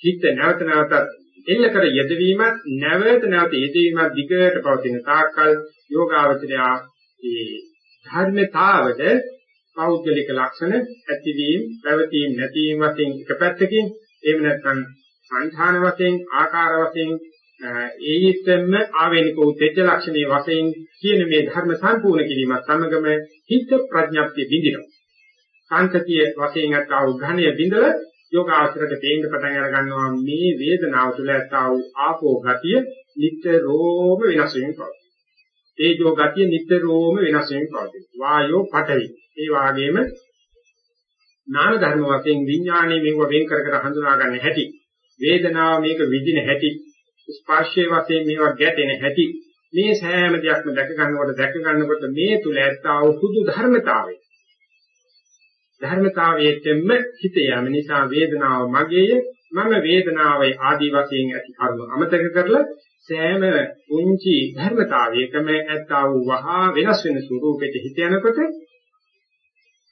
හිත නැවත නැවතත් එල්ල කර යෙදවීමත් නැවත නැවත යෙදවීමත් දිගට පවතින තාක්කල් යෝගාවචරය ඒ ධර්මතාවද පෞද්ගලික ලක්ෂණ ඇතිවීම, පැවතීම, නැතිවීම වශයෙන් එක පැත්තකින් එහෙම නැත්නම් සංඛාන වශයෙන්, ආකාර වශයෙන් ඒිටම ආවේනික උත්ෙජ්ජ ලක්ෂණයේ වශයෙන් කියන මේ ධර්ම සම්පූර්ණ කිරීමත් සමගම හිත ප්‍රඥප්තිය බිඳිනවා. කාන්තතිය වශයෙන් අත්තා වූ ඝණය බිඳලා යෝගාචරයට තේින්න පටන් අර ගන්නවා මේ වේදනාව තුළ ඇත්තා වූ ආපෝ ගතිය නිතරම වෙනස් වෙමින් පවතී. තේජෝ ගතිය නිතරම වෙනස් වෙමින් පවතී. වායෝ පඨවි. ඒ වාගේම නාම ධර්ම වශයෙන් විඥාණය මේව වෙන් කර කර හඳුනා ගන්න හැටි. වේදනාව මේක විදින හැටි. ස්පර්ශයේ වශයෙන් මේවා ගැටෙන හැටි. මේ සෑම දෙයක්ම දැක ගන්නකොට දැක ගන්නකොට මේ තුල ඇත්තා වූ සුදු ධර්මතාවය ධර්මතාවයෙන්ම හිත යම නිසා වේදනාව මගේය. මම වේදනාවේ ආදී වශයෙන් ඇති කර්ම අමතක කරලා සෑම පුංචි ධර්මතාවයකම ඇත්තා වූ වහා වෙනස් වෙන ස්වરૂපෙට හිත යනකොට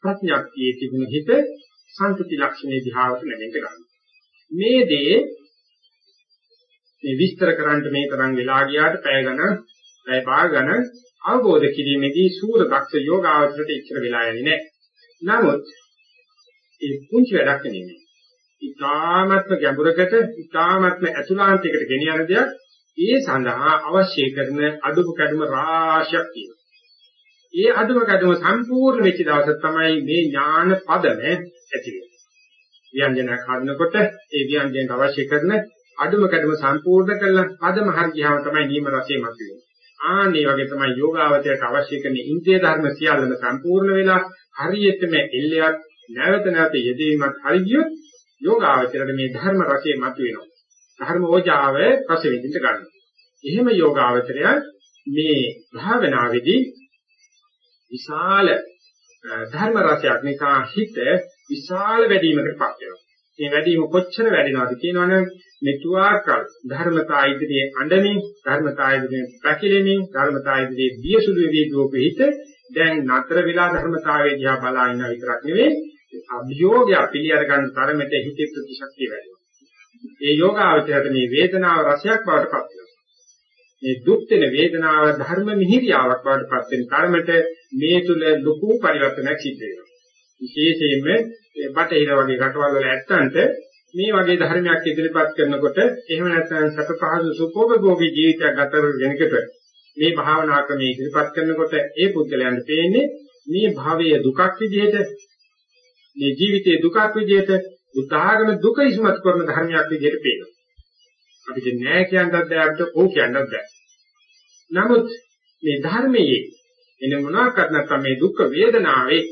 ප්‍රඥාක්තියේ තිබුණු හිත සංතති ලක්ෂණේ දිහාවට නැගෙන්න ගන්නවා. මේ දේ මේ විස්තර කරන්න මේ තරම් වෙලා ගියාට පැය ගණන් පැය භාග ගණන් අවබෝධ කිරීමේදී සූර දක්ෂ යෝගාවචරයට ඉච්චර වෙලා යන්නේ නැහැ. නමුත් ඒ පුංචි වැඩක් නෙමෙයි. ඉතාමත්ම ගැඹුරකට ඉතාමත්ම අතුලාන්තයකට ගෙන යන දෙයක් ඒ සඳහා අවශ්‍ය කරන අඩුම කැඩුම රාශියක් තියෙනවා. ඒ අඩුම කැඩුම සම්පූර්ණ වෙච්ච දවස තමයි මේ ඥාන පදම ඇති වෙන්නේ. ව්‍යංජන කරනකොට ඒ ව්‍යංජනට අවශ්‍ය කරන අඩුම කැඩුම සම්පූර්ණ කරලා පදම හරියම තමයි නියම රසය මතුවෙන්නේ. ආන්නේ වගේ තමයි යෝගාවචරයට අවශ්‍ය කරන ඉන්ද්‍රිය ධර්ම සියල්ලම සම්පූර්ණ වෙලා හරියටම එල්ලයක් නැවත නැවත යෙදීමත් හරියට යෝගාවචරයට මේ ධර්ම රසය මතුවෙනවා. ධර්ම ඕජාව රස විඳින්න ගන්නවා. එහෙම යෝගාවචරය මේ භාවනාවේදී විශාල ධර්ම රසයක් නිසා හිත විශාල වැඩිමකටපත් වෙනවා. මේ වැඩිම කොච්චර වැඩිනවද කියනවනම් මෙතුආකල් ධර්මතා ඉදිරියේ අඬමින් ධර්මතා ඉදිරියේ පැකිලෙමින් ධර්මතා ඉදිරියේ දියසුළු වේදෝප හිත දැන් නතර වෙලා ධර්මතාවයේ දිහා බලා ඉන්න විතරක් නෙවෙයි අභියෝගය පිළිඅර ගන්න තරමට හිතේ ප්‍රතිශක්තිය වැඩි ඒ යෝගාවචරයට මේ වේදනාව රසයක් බවට පත් වෙනවා. මේ දුක් වෙන වේදනාව ධර්ම මිහිරියාවක් බවට පත් වෙන තරමට මේ තුල ලොකු පරිවර්තනයක් සිද්ධ වෙනවා. විශේෂයෙන්ම බටහිර වගේ රටවල් වල ඇත්තන්ට මේ වගේ ධර්මයක් ඉදිරිපත් කරනකොට එහෙම නැත්නම් සත පහසු සුඛෝපභෝගී ජීවිතයක් ගත කරන කෙනෙකුට මේ භාවනා ක්‍රමයේ ඉදිරිපත් කරනකොට ඒ පුද්ගලයන්ට පේන්නේ මේ භවයේ දුකක් විදිහට මේ ජීවිතයේ දුකක් විදිහට උදාහරණ දුක ඉස්මත් කරන ධර්මයක් විදිහට පේනවා. අපිට නෑ කියන්නත් බෑ අපිට ඕ කියන්නත් බෑ. නමුත් මේ ධර්මයේ එන මොනවාක්වත් නැත්නම් මේ දුක් වේදනාවේ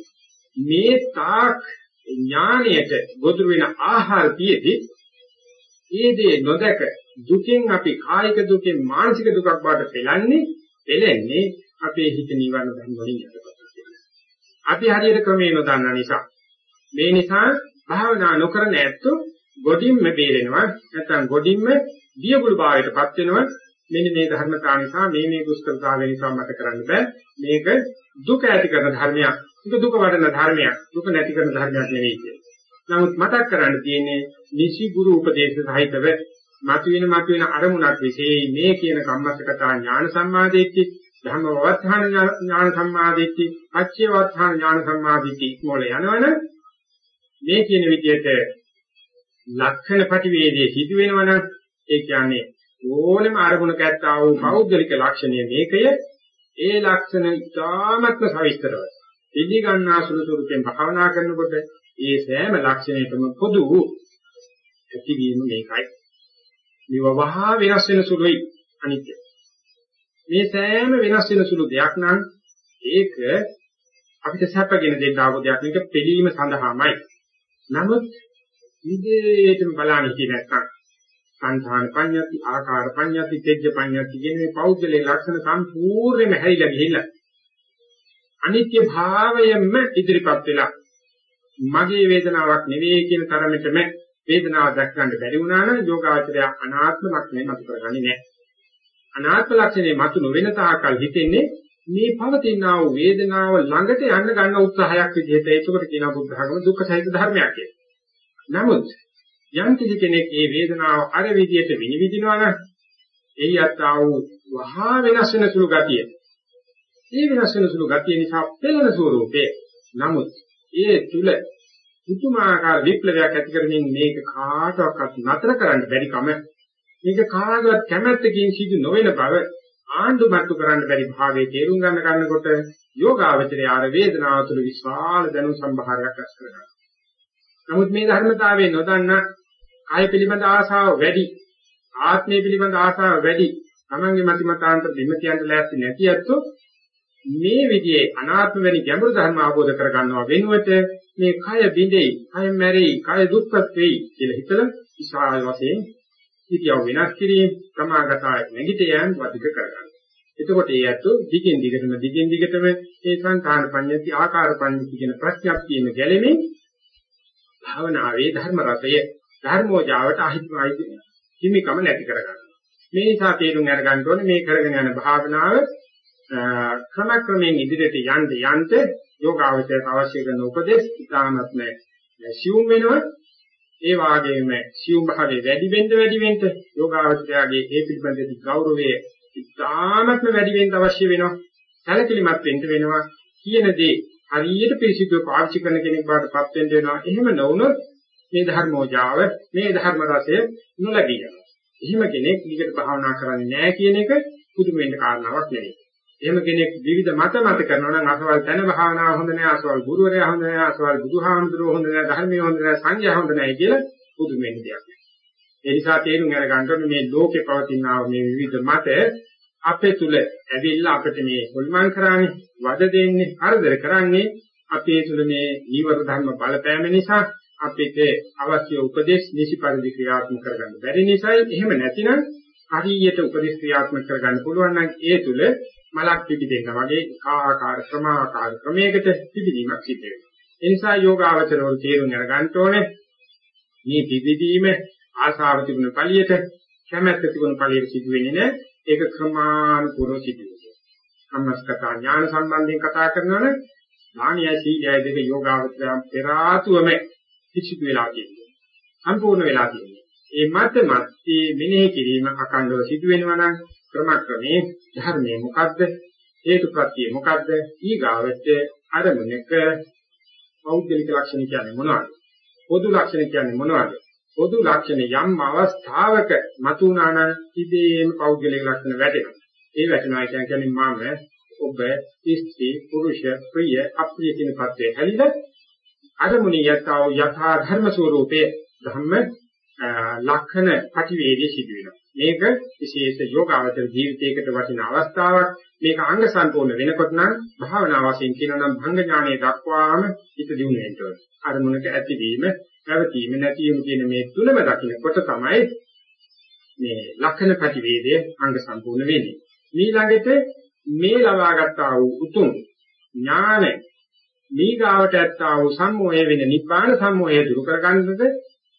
මේ තාක් ඥාණයට ගොදුරු වෙන ආහාර තියේදී ඒ දේ නොදක දුකෙන් අපි කායික දුකෙන් මානසික දුකක් බවට පෙළන්නේ එළෙන්නේ අපේ හිත නිවන ධර්ම වලින් යටපත් අපි හරියට ක්‍රමේ නොදන්න නිසා. මේ නිසා භාවනා නොකරන ඇත්තෝ ගොඩින්ම බේරෙනවා නැත්නම් ගොඩින්ම දියබුළු භාවයටපත් වෙනවා. මෙන්න මේ ධර්මතා නිසා මේ මේ දුෂ්කරතාවය නිසා මට කරන්න බෑ. මේක දුක ඇති කරන ධර්මයක් ඒක දුක වඩන ධර්මයක් දුක නැති කරන ධර්මයක් නෙවෙයි කියන්නේ. නමුත් මතක් කරන්න තියෙන්නේ නිසි ගුරු උපදේශ සහිතව මතුවෙන මතුවෙන අරමුණක් විශේෂයි මේ කියන කම්මස්සකතා ඥාන සම්මාදිට්ඨි ධම්මවත්ථාන ඥාන සම්මාදිට්ඨි අච්චේවත්ථාන ඥාන සම්මාදිට්ඨි මොළ යනවන මේ කියන විදිහට ලක්ෂණ ප්‍රතිවේදයේ සිදු වෙනවනම් ඒ කියන්නේ ඕනෙම අරමුණක ඇත්තා වූ පෞද්ගලික ලක්ෂණය මේකය ඒ ලක්ෂණ ඉතාමත්ම සවිස්තරව පිළිගන්නා සුළු සුළුකෙන් භාවනා කරනකොට ඒ සෑම ලක්ෂණයකම පොදු ඇතිවීම මේකයි. මේව වහා වෙනස් වෙන සුළුයි අනිත්‍ය. මේ සෑම වෙනස් වෙන සුළු දෙයක් නම් ඒක අපිට සැපගෙන දෙන්න ආව දෙයක් නෙක පිළීම සඳහාමයි. නමුත් විදේටම බලන්න හිතේ නැත්නම් සංධාන පඤ්ඤති ආකාර පඤ්ඤති තෙජ්ජ පඤ්ඤති කියන මේ පෞද්ගලික ලක්ෂණ සම්පූර්ණයෙන්ම හැරිලා ගිහිල්ලා අනිත්‍ය භාවයෙන්ම ඉදිරිපත් වෙලා මගේ වේදනාවක් නෙවෙයි කියන තරමටම වේදනාව දැක් ගන්න බැරි වුණා නම් යෝගාචරය අනාත්ම ලක්ෂණය මත කරගන්නේ නැහැ. අනාත්ම ලක්ෂණය මත නොවන තාකල් හිතෙන්නේ මේ පවතිනා වූ වේදනාව ළඟට යන්න ගන්න උත්සාහයක් විදිහට ඒකට කියනවා බුද්ධ ධර්ම දුක්ඛ සහිත ධර්මයක් කියලා. නමුත් යම් කිසි කෙනෙක් මේ වේදනාව අර විදිහට විනිවිදිනවා නම් එයියත් ආ වූ වහා වෙනස් වෙන සුළු ගතිය. මේ වෙනස් වෙන සුළු ගතිය නිසා පෙළෙන ස්වરૂපේ. නමුත් ඒ තුල පුතුමාකාර විප්ලවයක් ඇති කරමින් මේක කාටවත් නතර කරන්න බැරි කම මේක කාගවත් කැමැත්තකින් සිදු නොවන බව ආණ්ඩුමත්තු කරන්න බැරි භාවයේ තේරුම් ගන්න ගන්නකොට යෝගාවචරය ආර වේදනාව තුළ විශාල දැනුම් සම්භාරයක් රැස් කරගන්නවා. නමුත් මේ ධර්මතාවයේ නොදන්න කාය පිළිබඳ ආශාව වැඩි, ආත්මය පිළිබඳ ආශාව වැඩි, තමන්ගේ මතිමතාන්තර බිම කියන්න ලෑස්ති නැති අත්ෝ මේ විදිහේ අනාත්ම වෙනි ගැඹුරු ධර්ම අවබෝධ කරගන්නවා වෙනුවට මේ කය බිඳෙයි, කය මැරෙයි, කය දුක්පත් වෙයි කියලා හිතලා විශාල වශයෙන් හිතියව වෙනස් කිරීම, සමාගතය නැගිට යෑම වදික කරගන්නවා. එතකොට ඒ ඇත්තෝ දිගින් දිගටම දිගින් දිගටම ඒ සංකාන පඤ්ඤති ආකාර පඤ්ඤති කියන ප්‍රත්‍යක්ෂයෙන් ගැලෙමින් භාවනාවේ ධර්ම රසය ධර්මෝජාවට අහිතයි හිමිකම නැති කරගන්නවා. මේ නිසා තේරුම් අරගන්න ඕනේ මේ කරගෙන යන භාවනාව ක්‍රමක්‍රමයෙන් ඉදිරියට යන්න යන්න යෝගාවචරයට අවශ්‍ය කරන උපදේශ ඉතාමත්ම සියුම් වෙනවා. ඒ වාගේම සියුම් භාවයේ වැඩි වෙන්න වැඩි වෙන්න යෝගාවචරයාගේ ඒ පිළිබඳ ගෞරවය ඉතාමත්ම වැඩි වෙන්න අවශ්‍ය වෙනවා. සැලකිලිමත් වෙන්න වෙනවා. කියන දේ හරියට පිළිසිදුව පාවිච්චි කරන කෙනෙක් බාටපත් වෙන්න වෙනවා. එහෙම නොවුනොත් මේ ධර්මෝජාව, මේ ධර්ම රසය නොලැබී යනවා. එහෙම කෙනෙක් ඊකට භාවනා කරන්නේ නැහැ කියන එක පුදුම වෙන්න කාරණාවක් නෙවෙයි. එහෙම කෙනෙක් විවිධ මත මත කරනවා නම් අසවල් තන භාවනාව හොඳ නැහැ, අසවල් ගුරුවරයා හොඳ නැහැ, අසවල් බුදුහාමුදුරුවෝ හොඳ නැහැ, ධර්මයේ හොඳ නැහැ, සංඝයා හොඳ නැහැ කියලා පුදුම වෙන්න දෙයක්. ඒ නිසා තේරුම් අරගන්න ඕනේ මේ ලෝකේ පවතිනා මේ විවිධ මත අපේ තුල ඇවිල්ලා අපිට මේ හොල්මන් කරන්නේ, වද දෙන්නේ, හරදර කරන්නේ අපේ තුල මේ නීවර ධර්ම බලපෑම නිසා අපිට අවශ්‍ය උපදේශ නිසි පරිදි ක්‍රියාත්මක කරගන්න බැරි නිසායි එහෙම නැතිනම් හරියට උපදේශ ක්‍රියාත්මක කරගන්න පුළුවන් නම් ඒ තුල මලක් පිටිදෙන්න වගේ ආකාර ක්‍රමාකාර ක්‍රමයකට පිටිදීමක් සිද්ධ වෙනවා. ඒ නිසා යෝගාවචරවල තේරුම් අරගන්න ඕනේ මේ පිටිදීම ආසාව තිබුණ පළියට කැමැත්ත තිබුණ පළියට සිදු වෙන්නේ නැහැ. ඒක ක්‍රමානුකූලව සිදු වෙනවා. සම්මස්කතා ඥාන සම්බන්ධයෙන් කතා කරනවනේ ඥානයයි සීලයයි දෙක යෝගාවචරය පෙරාතුවම පිසිදු වෙලා තියෙනවා. සම්පූර්ණ වෙලා තියෙනවා. ඒ මත මැත්තේ මෙනෙහි කිරීම අකණ්ඩව සිදු වෙනවා නම් ක්‍රමක්‍රමේ ධර්මයේ මොකද්ද? හේතුප්‍රත්‍ය මොකද්ද? ඊගාවට අරමුණක පෞද්ගලික ලක්ෂණ කියන්නේ මොනවද? පොදු ලක්ෂණ කියන්නේ මොනවද? පොදු ලක්ෂණ යම් අවස්ථාවක මතුණා නම් ඉබේම පෞද්ගලික ලක්ෂණ වැටෙනවා. ඒ වැටෙනවා කියන්නේ මම ඔබ ස්ත්‍රී පුරුෂ ප්‍රිය අප්‍රිය කියන පත්‍රය හැලිලා අරමුණේ යථා යථා ධර්ම ස්වરૂපයේ ධම්ම ලක්ෂණ ප්‍රතිවේදී සිදු වෙනවා මේක විශේෂ යෝගාවචර ජීවිතයකට වටින අවස්ථාවක්. මේක අංග සම්පූර්ණ වෙනකොට නම් භාවනා වශයෙන් කියනවා නම් භංග ඥානය දක්වාම හිත දියුණු වෙන්න ඕනේ. අරමුණක ඇතිවීම, පැවතීම, නැතිවීම කියන මේ තුනම දකින්නකොට තමයි මේ ලක්ෂණ ප්‍රතිවේදයේ අංග සම්පූර්ණ වෙන්නේ. ඊළඟට මේ ලබාගත් ආ වූ උතුම් ඥාන මීගාවට ඇත්තා වූ සම්මෝහය වෙන නිබ්බාන සම්මෝහය දුරු කරගන්නද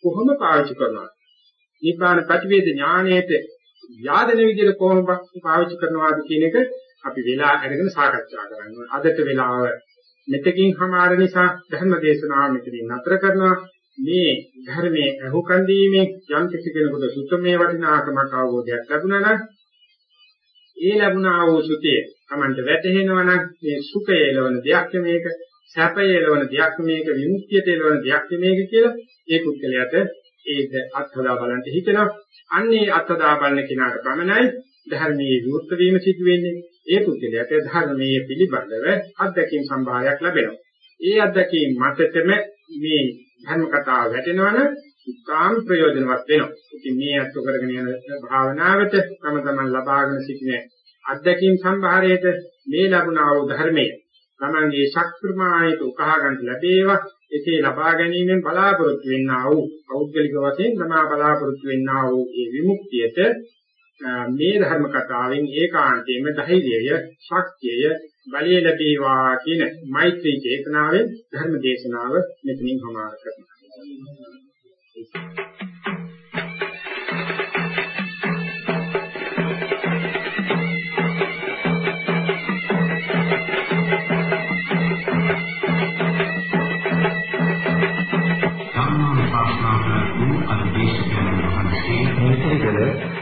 කොහොම පාවිච්චි කරනවද? නිබ්බාන ප්‍රතිවේද ඥාණයට යාදෙන විදිහට කොහොම පාවිච්චි කරනවාද කියන එක අපි වෙලා අරගෙන සාකච්ඡා කරනවා. අදට වෙලාව මෙතකින් හමාර නිසා ධර්ම දේශනාව මෙතනින් නතර කරනවා. මේ ධර්මයේ අහුකන් දීමේ යම් කිසි කෙනෙකුට සුත්තමේ වටිනාකමක් අවබෝධයක් ලැබුණා නම් ඒ ලැබුණා වූ සුතිය Tamanට වැටහෙනවා නම් මේ සුඛය එළවන දෙයක් මේක සැපය එළවන දෙයක් මේක විමුක්තියට එළවන දෙයක් මේක කියලා ඒ පුද්ගලයාට ඒක අත්හදා බලන්න හිතෙනවා. අන්නේ අත්හදා බලන කෙනාට පමණයි ධර්මයේ විවෘත වීම සිදු වෙන්නේ ඒ පුද්ගලයාට ධර්මයේ පිළිබඳව අත්දැකීම් සම්භාරයක් ලැබෙනවා. ඒ අත්දැකීම් මතතම මේ ධර්ම කතාව වැටෙනවනම් උත්සාහ ප්‍රයෝජනවත් වෙනවා. ඉතින් මේ අත්ව කරගෙන යන භාවනාවට තම තමන් ලබාගෙන සිටින අධ්‍යක්ීම් සම්භාරයේද මේ ලැබුණා වූ ධර්මයේ තමන්ගේ ශක්තිමායක උකහා ගන්න ලැබේවා. එසේ ලබා ගැනීමෙන් බලාපොරොත්තු වෙන්නා වූ පෞද්ගලික වශයෙන් තමා බලාපොරොත්තු වෙන්නා වූ ඒ විමුක්තියට මේ ධර්ම කතාවෙන් ඒකාන්තයෙන්ම ධෛර්යය, ශක්තිය, බලය ලැබේවා කියන මෛත්‍රී චේතනාවෙන් ධර්ම දේශනාව මෙතනින් සමාප්ත කරනවා.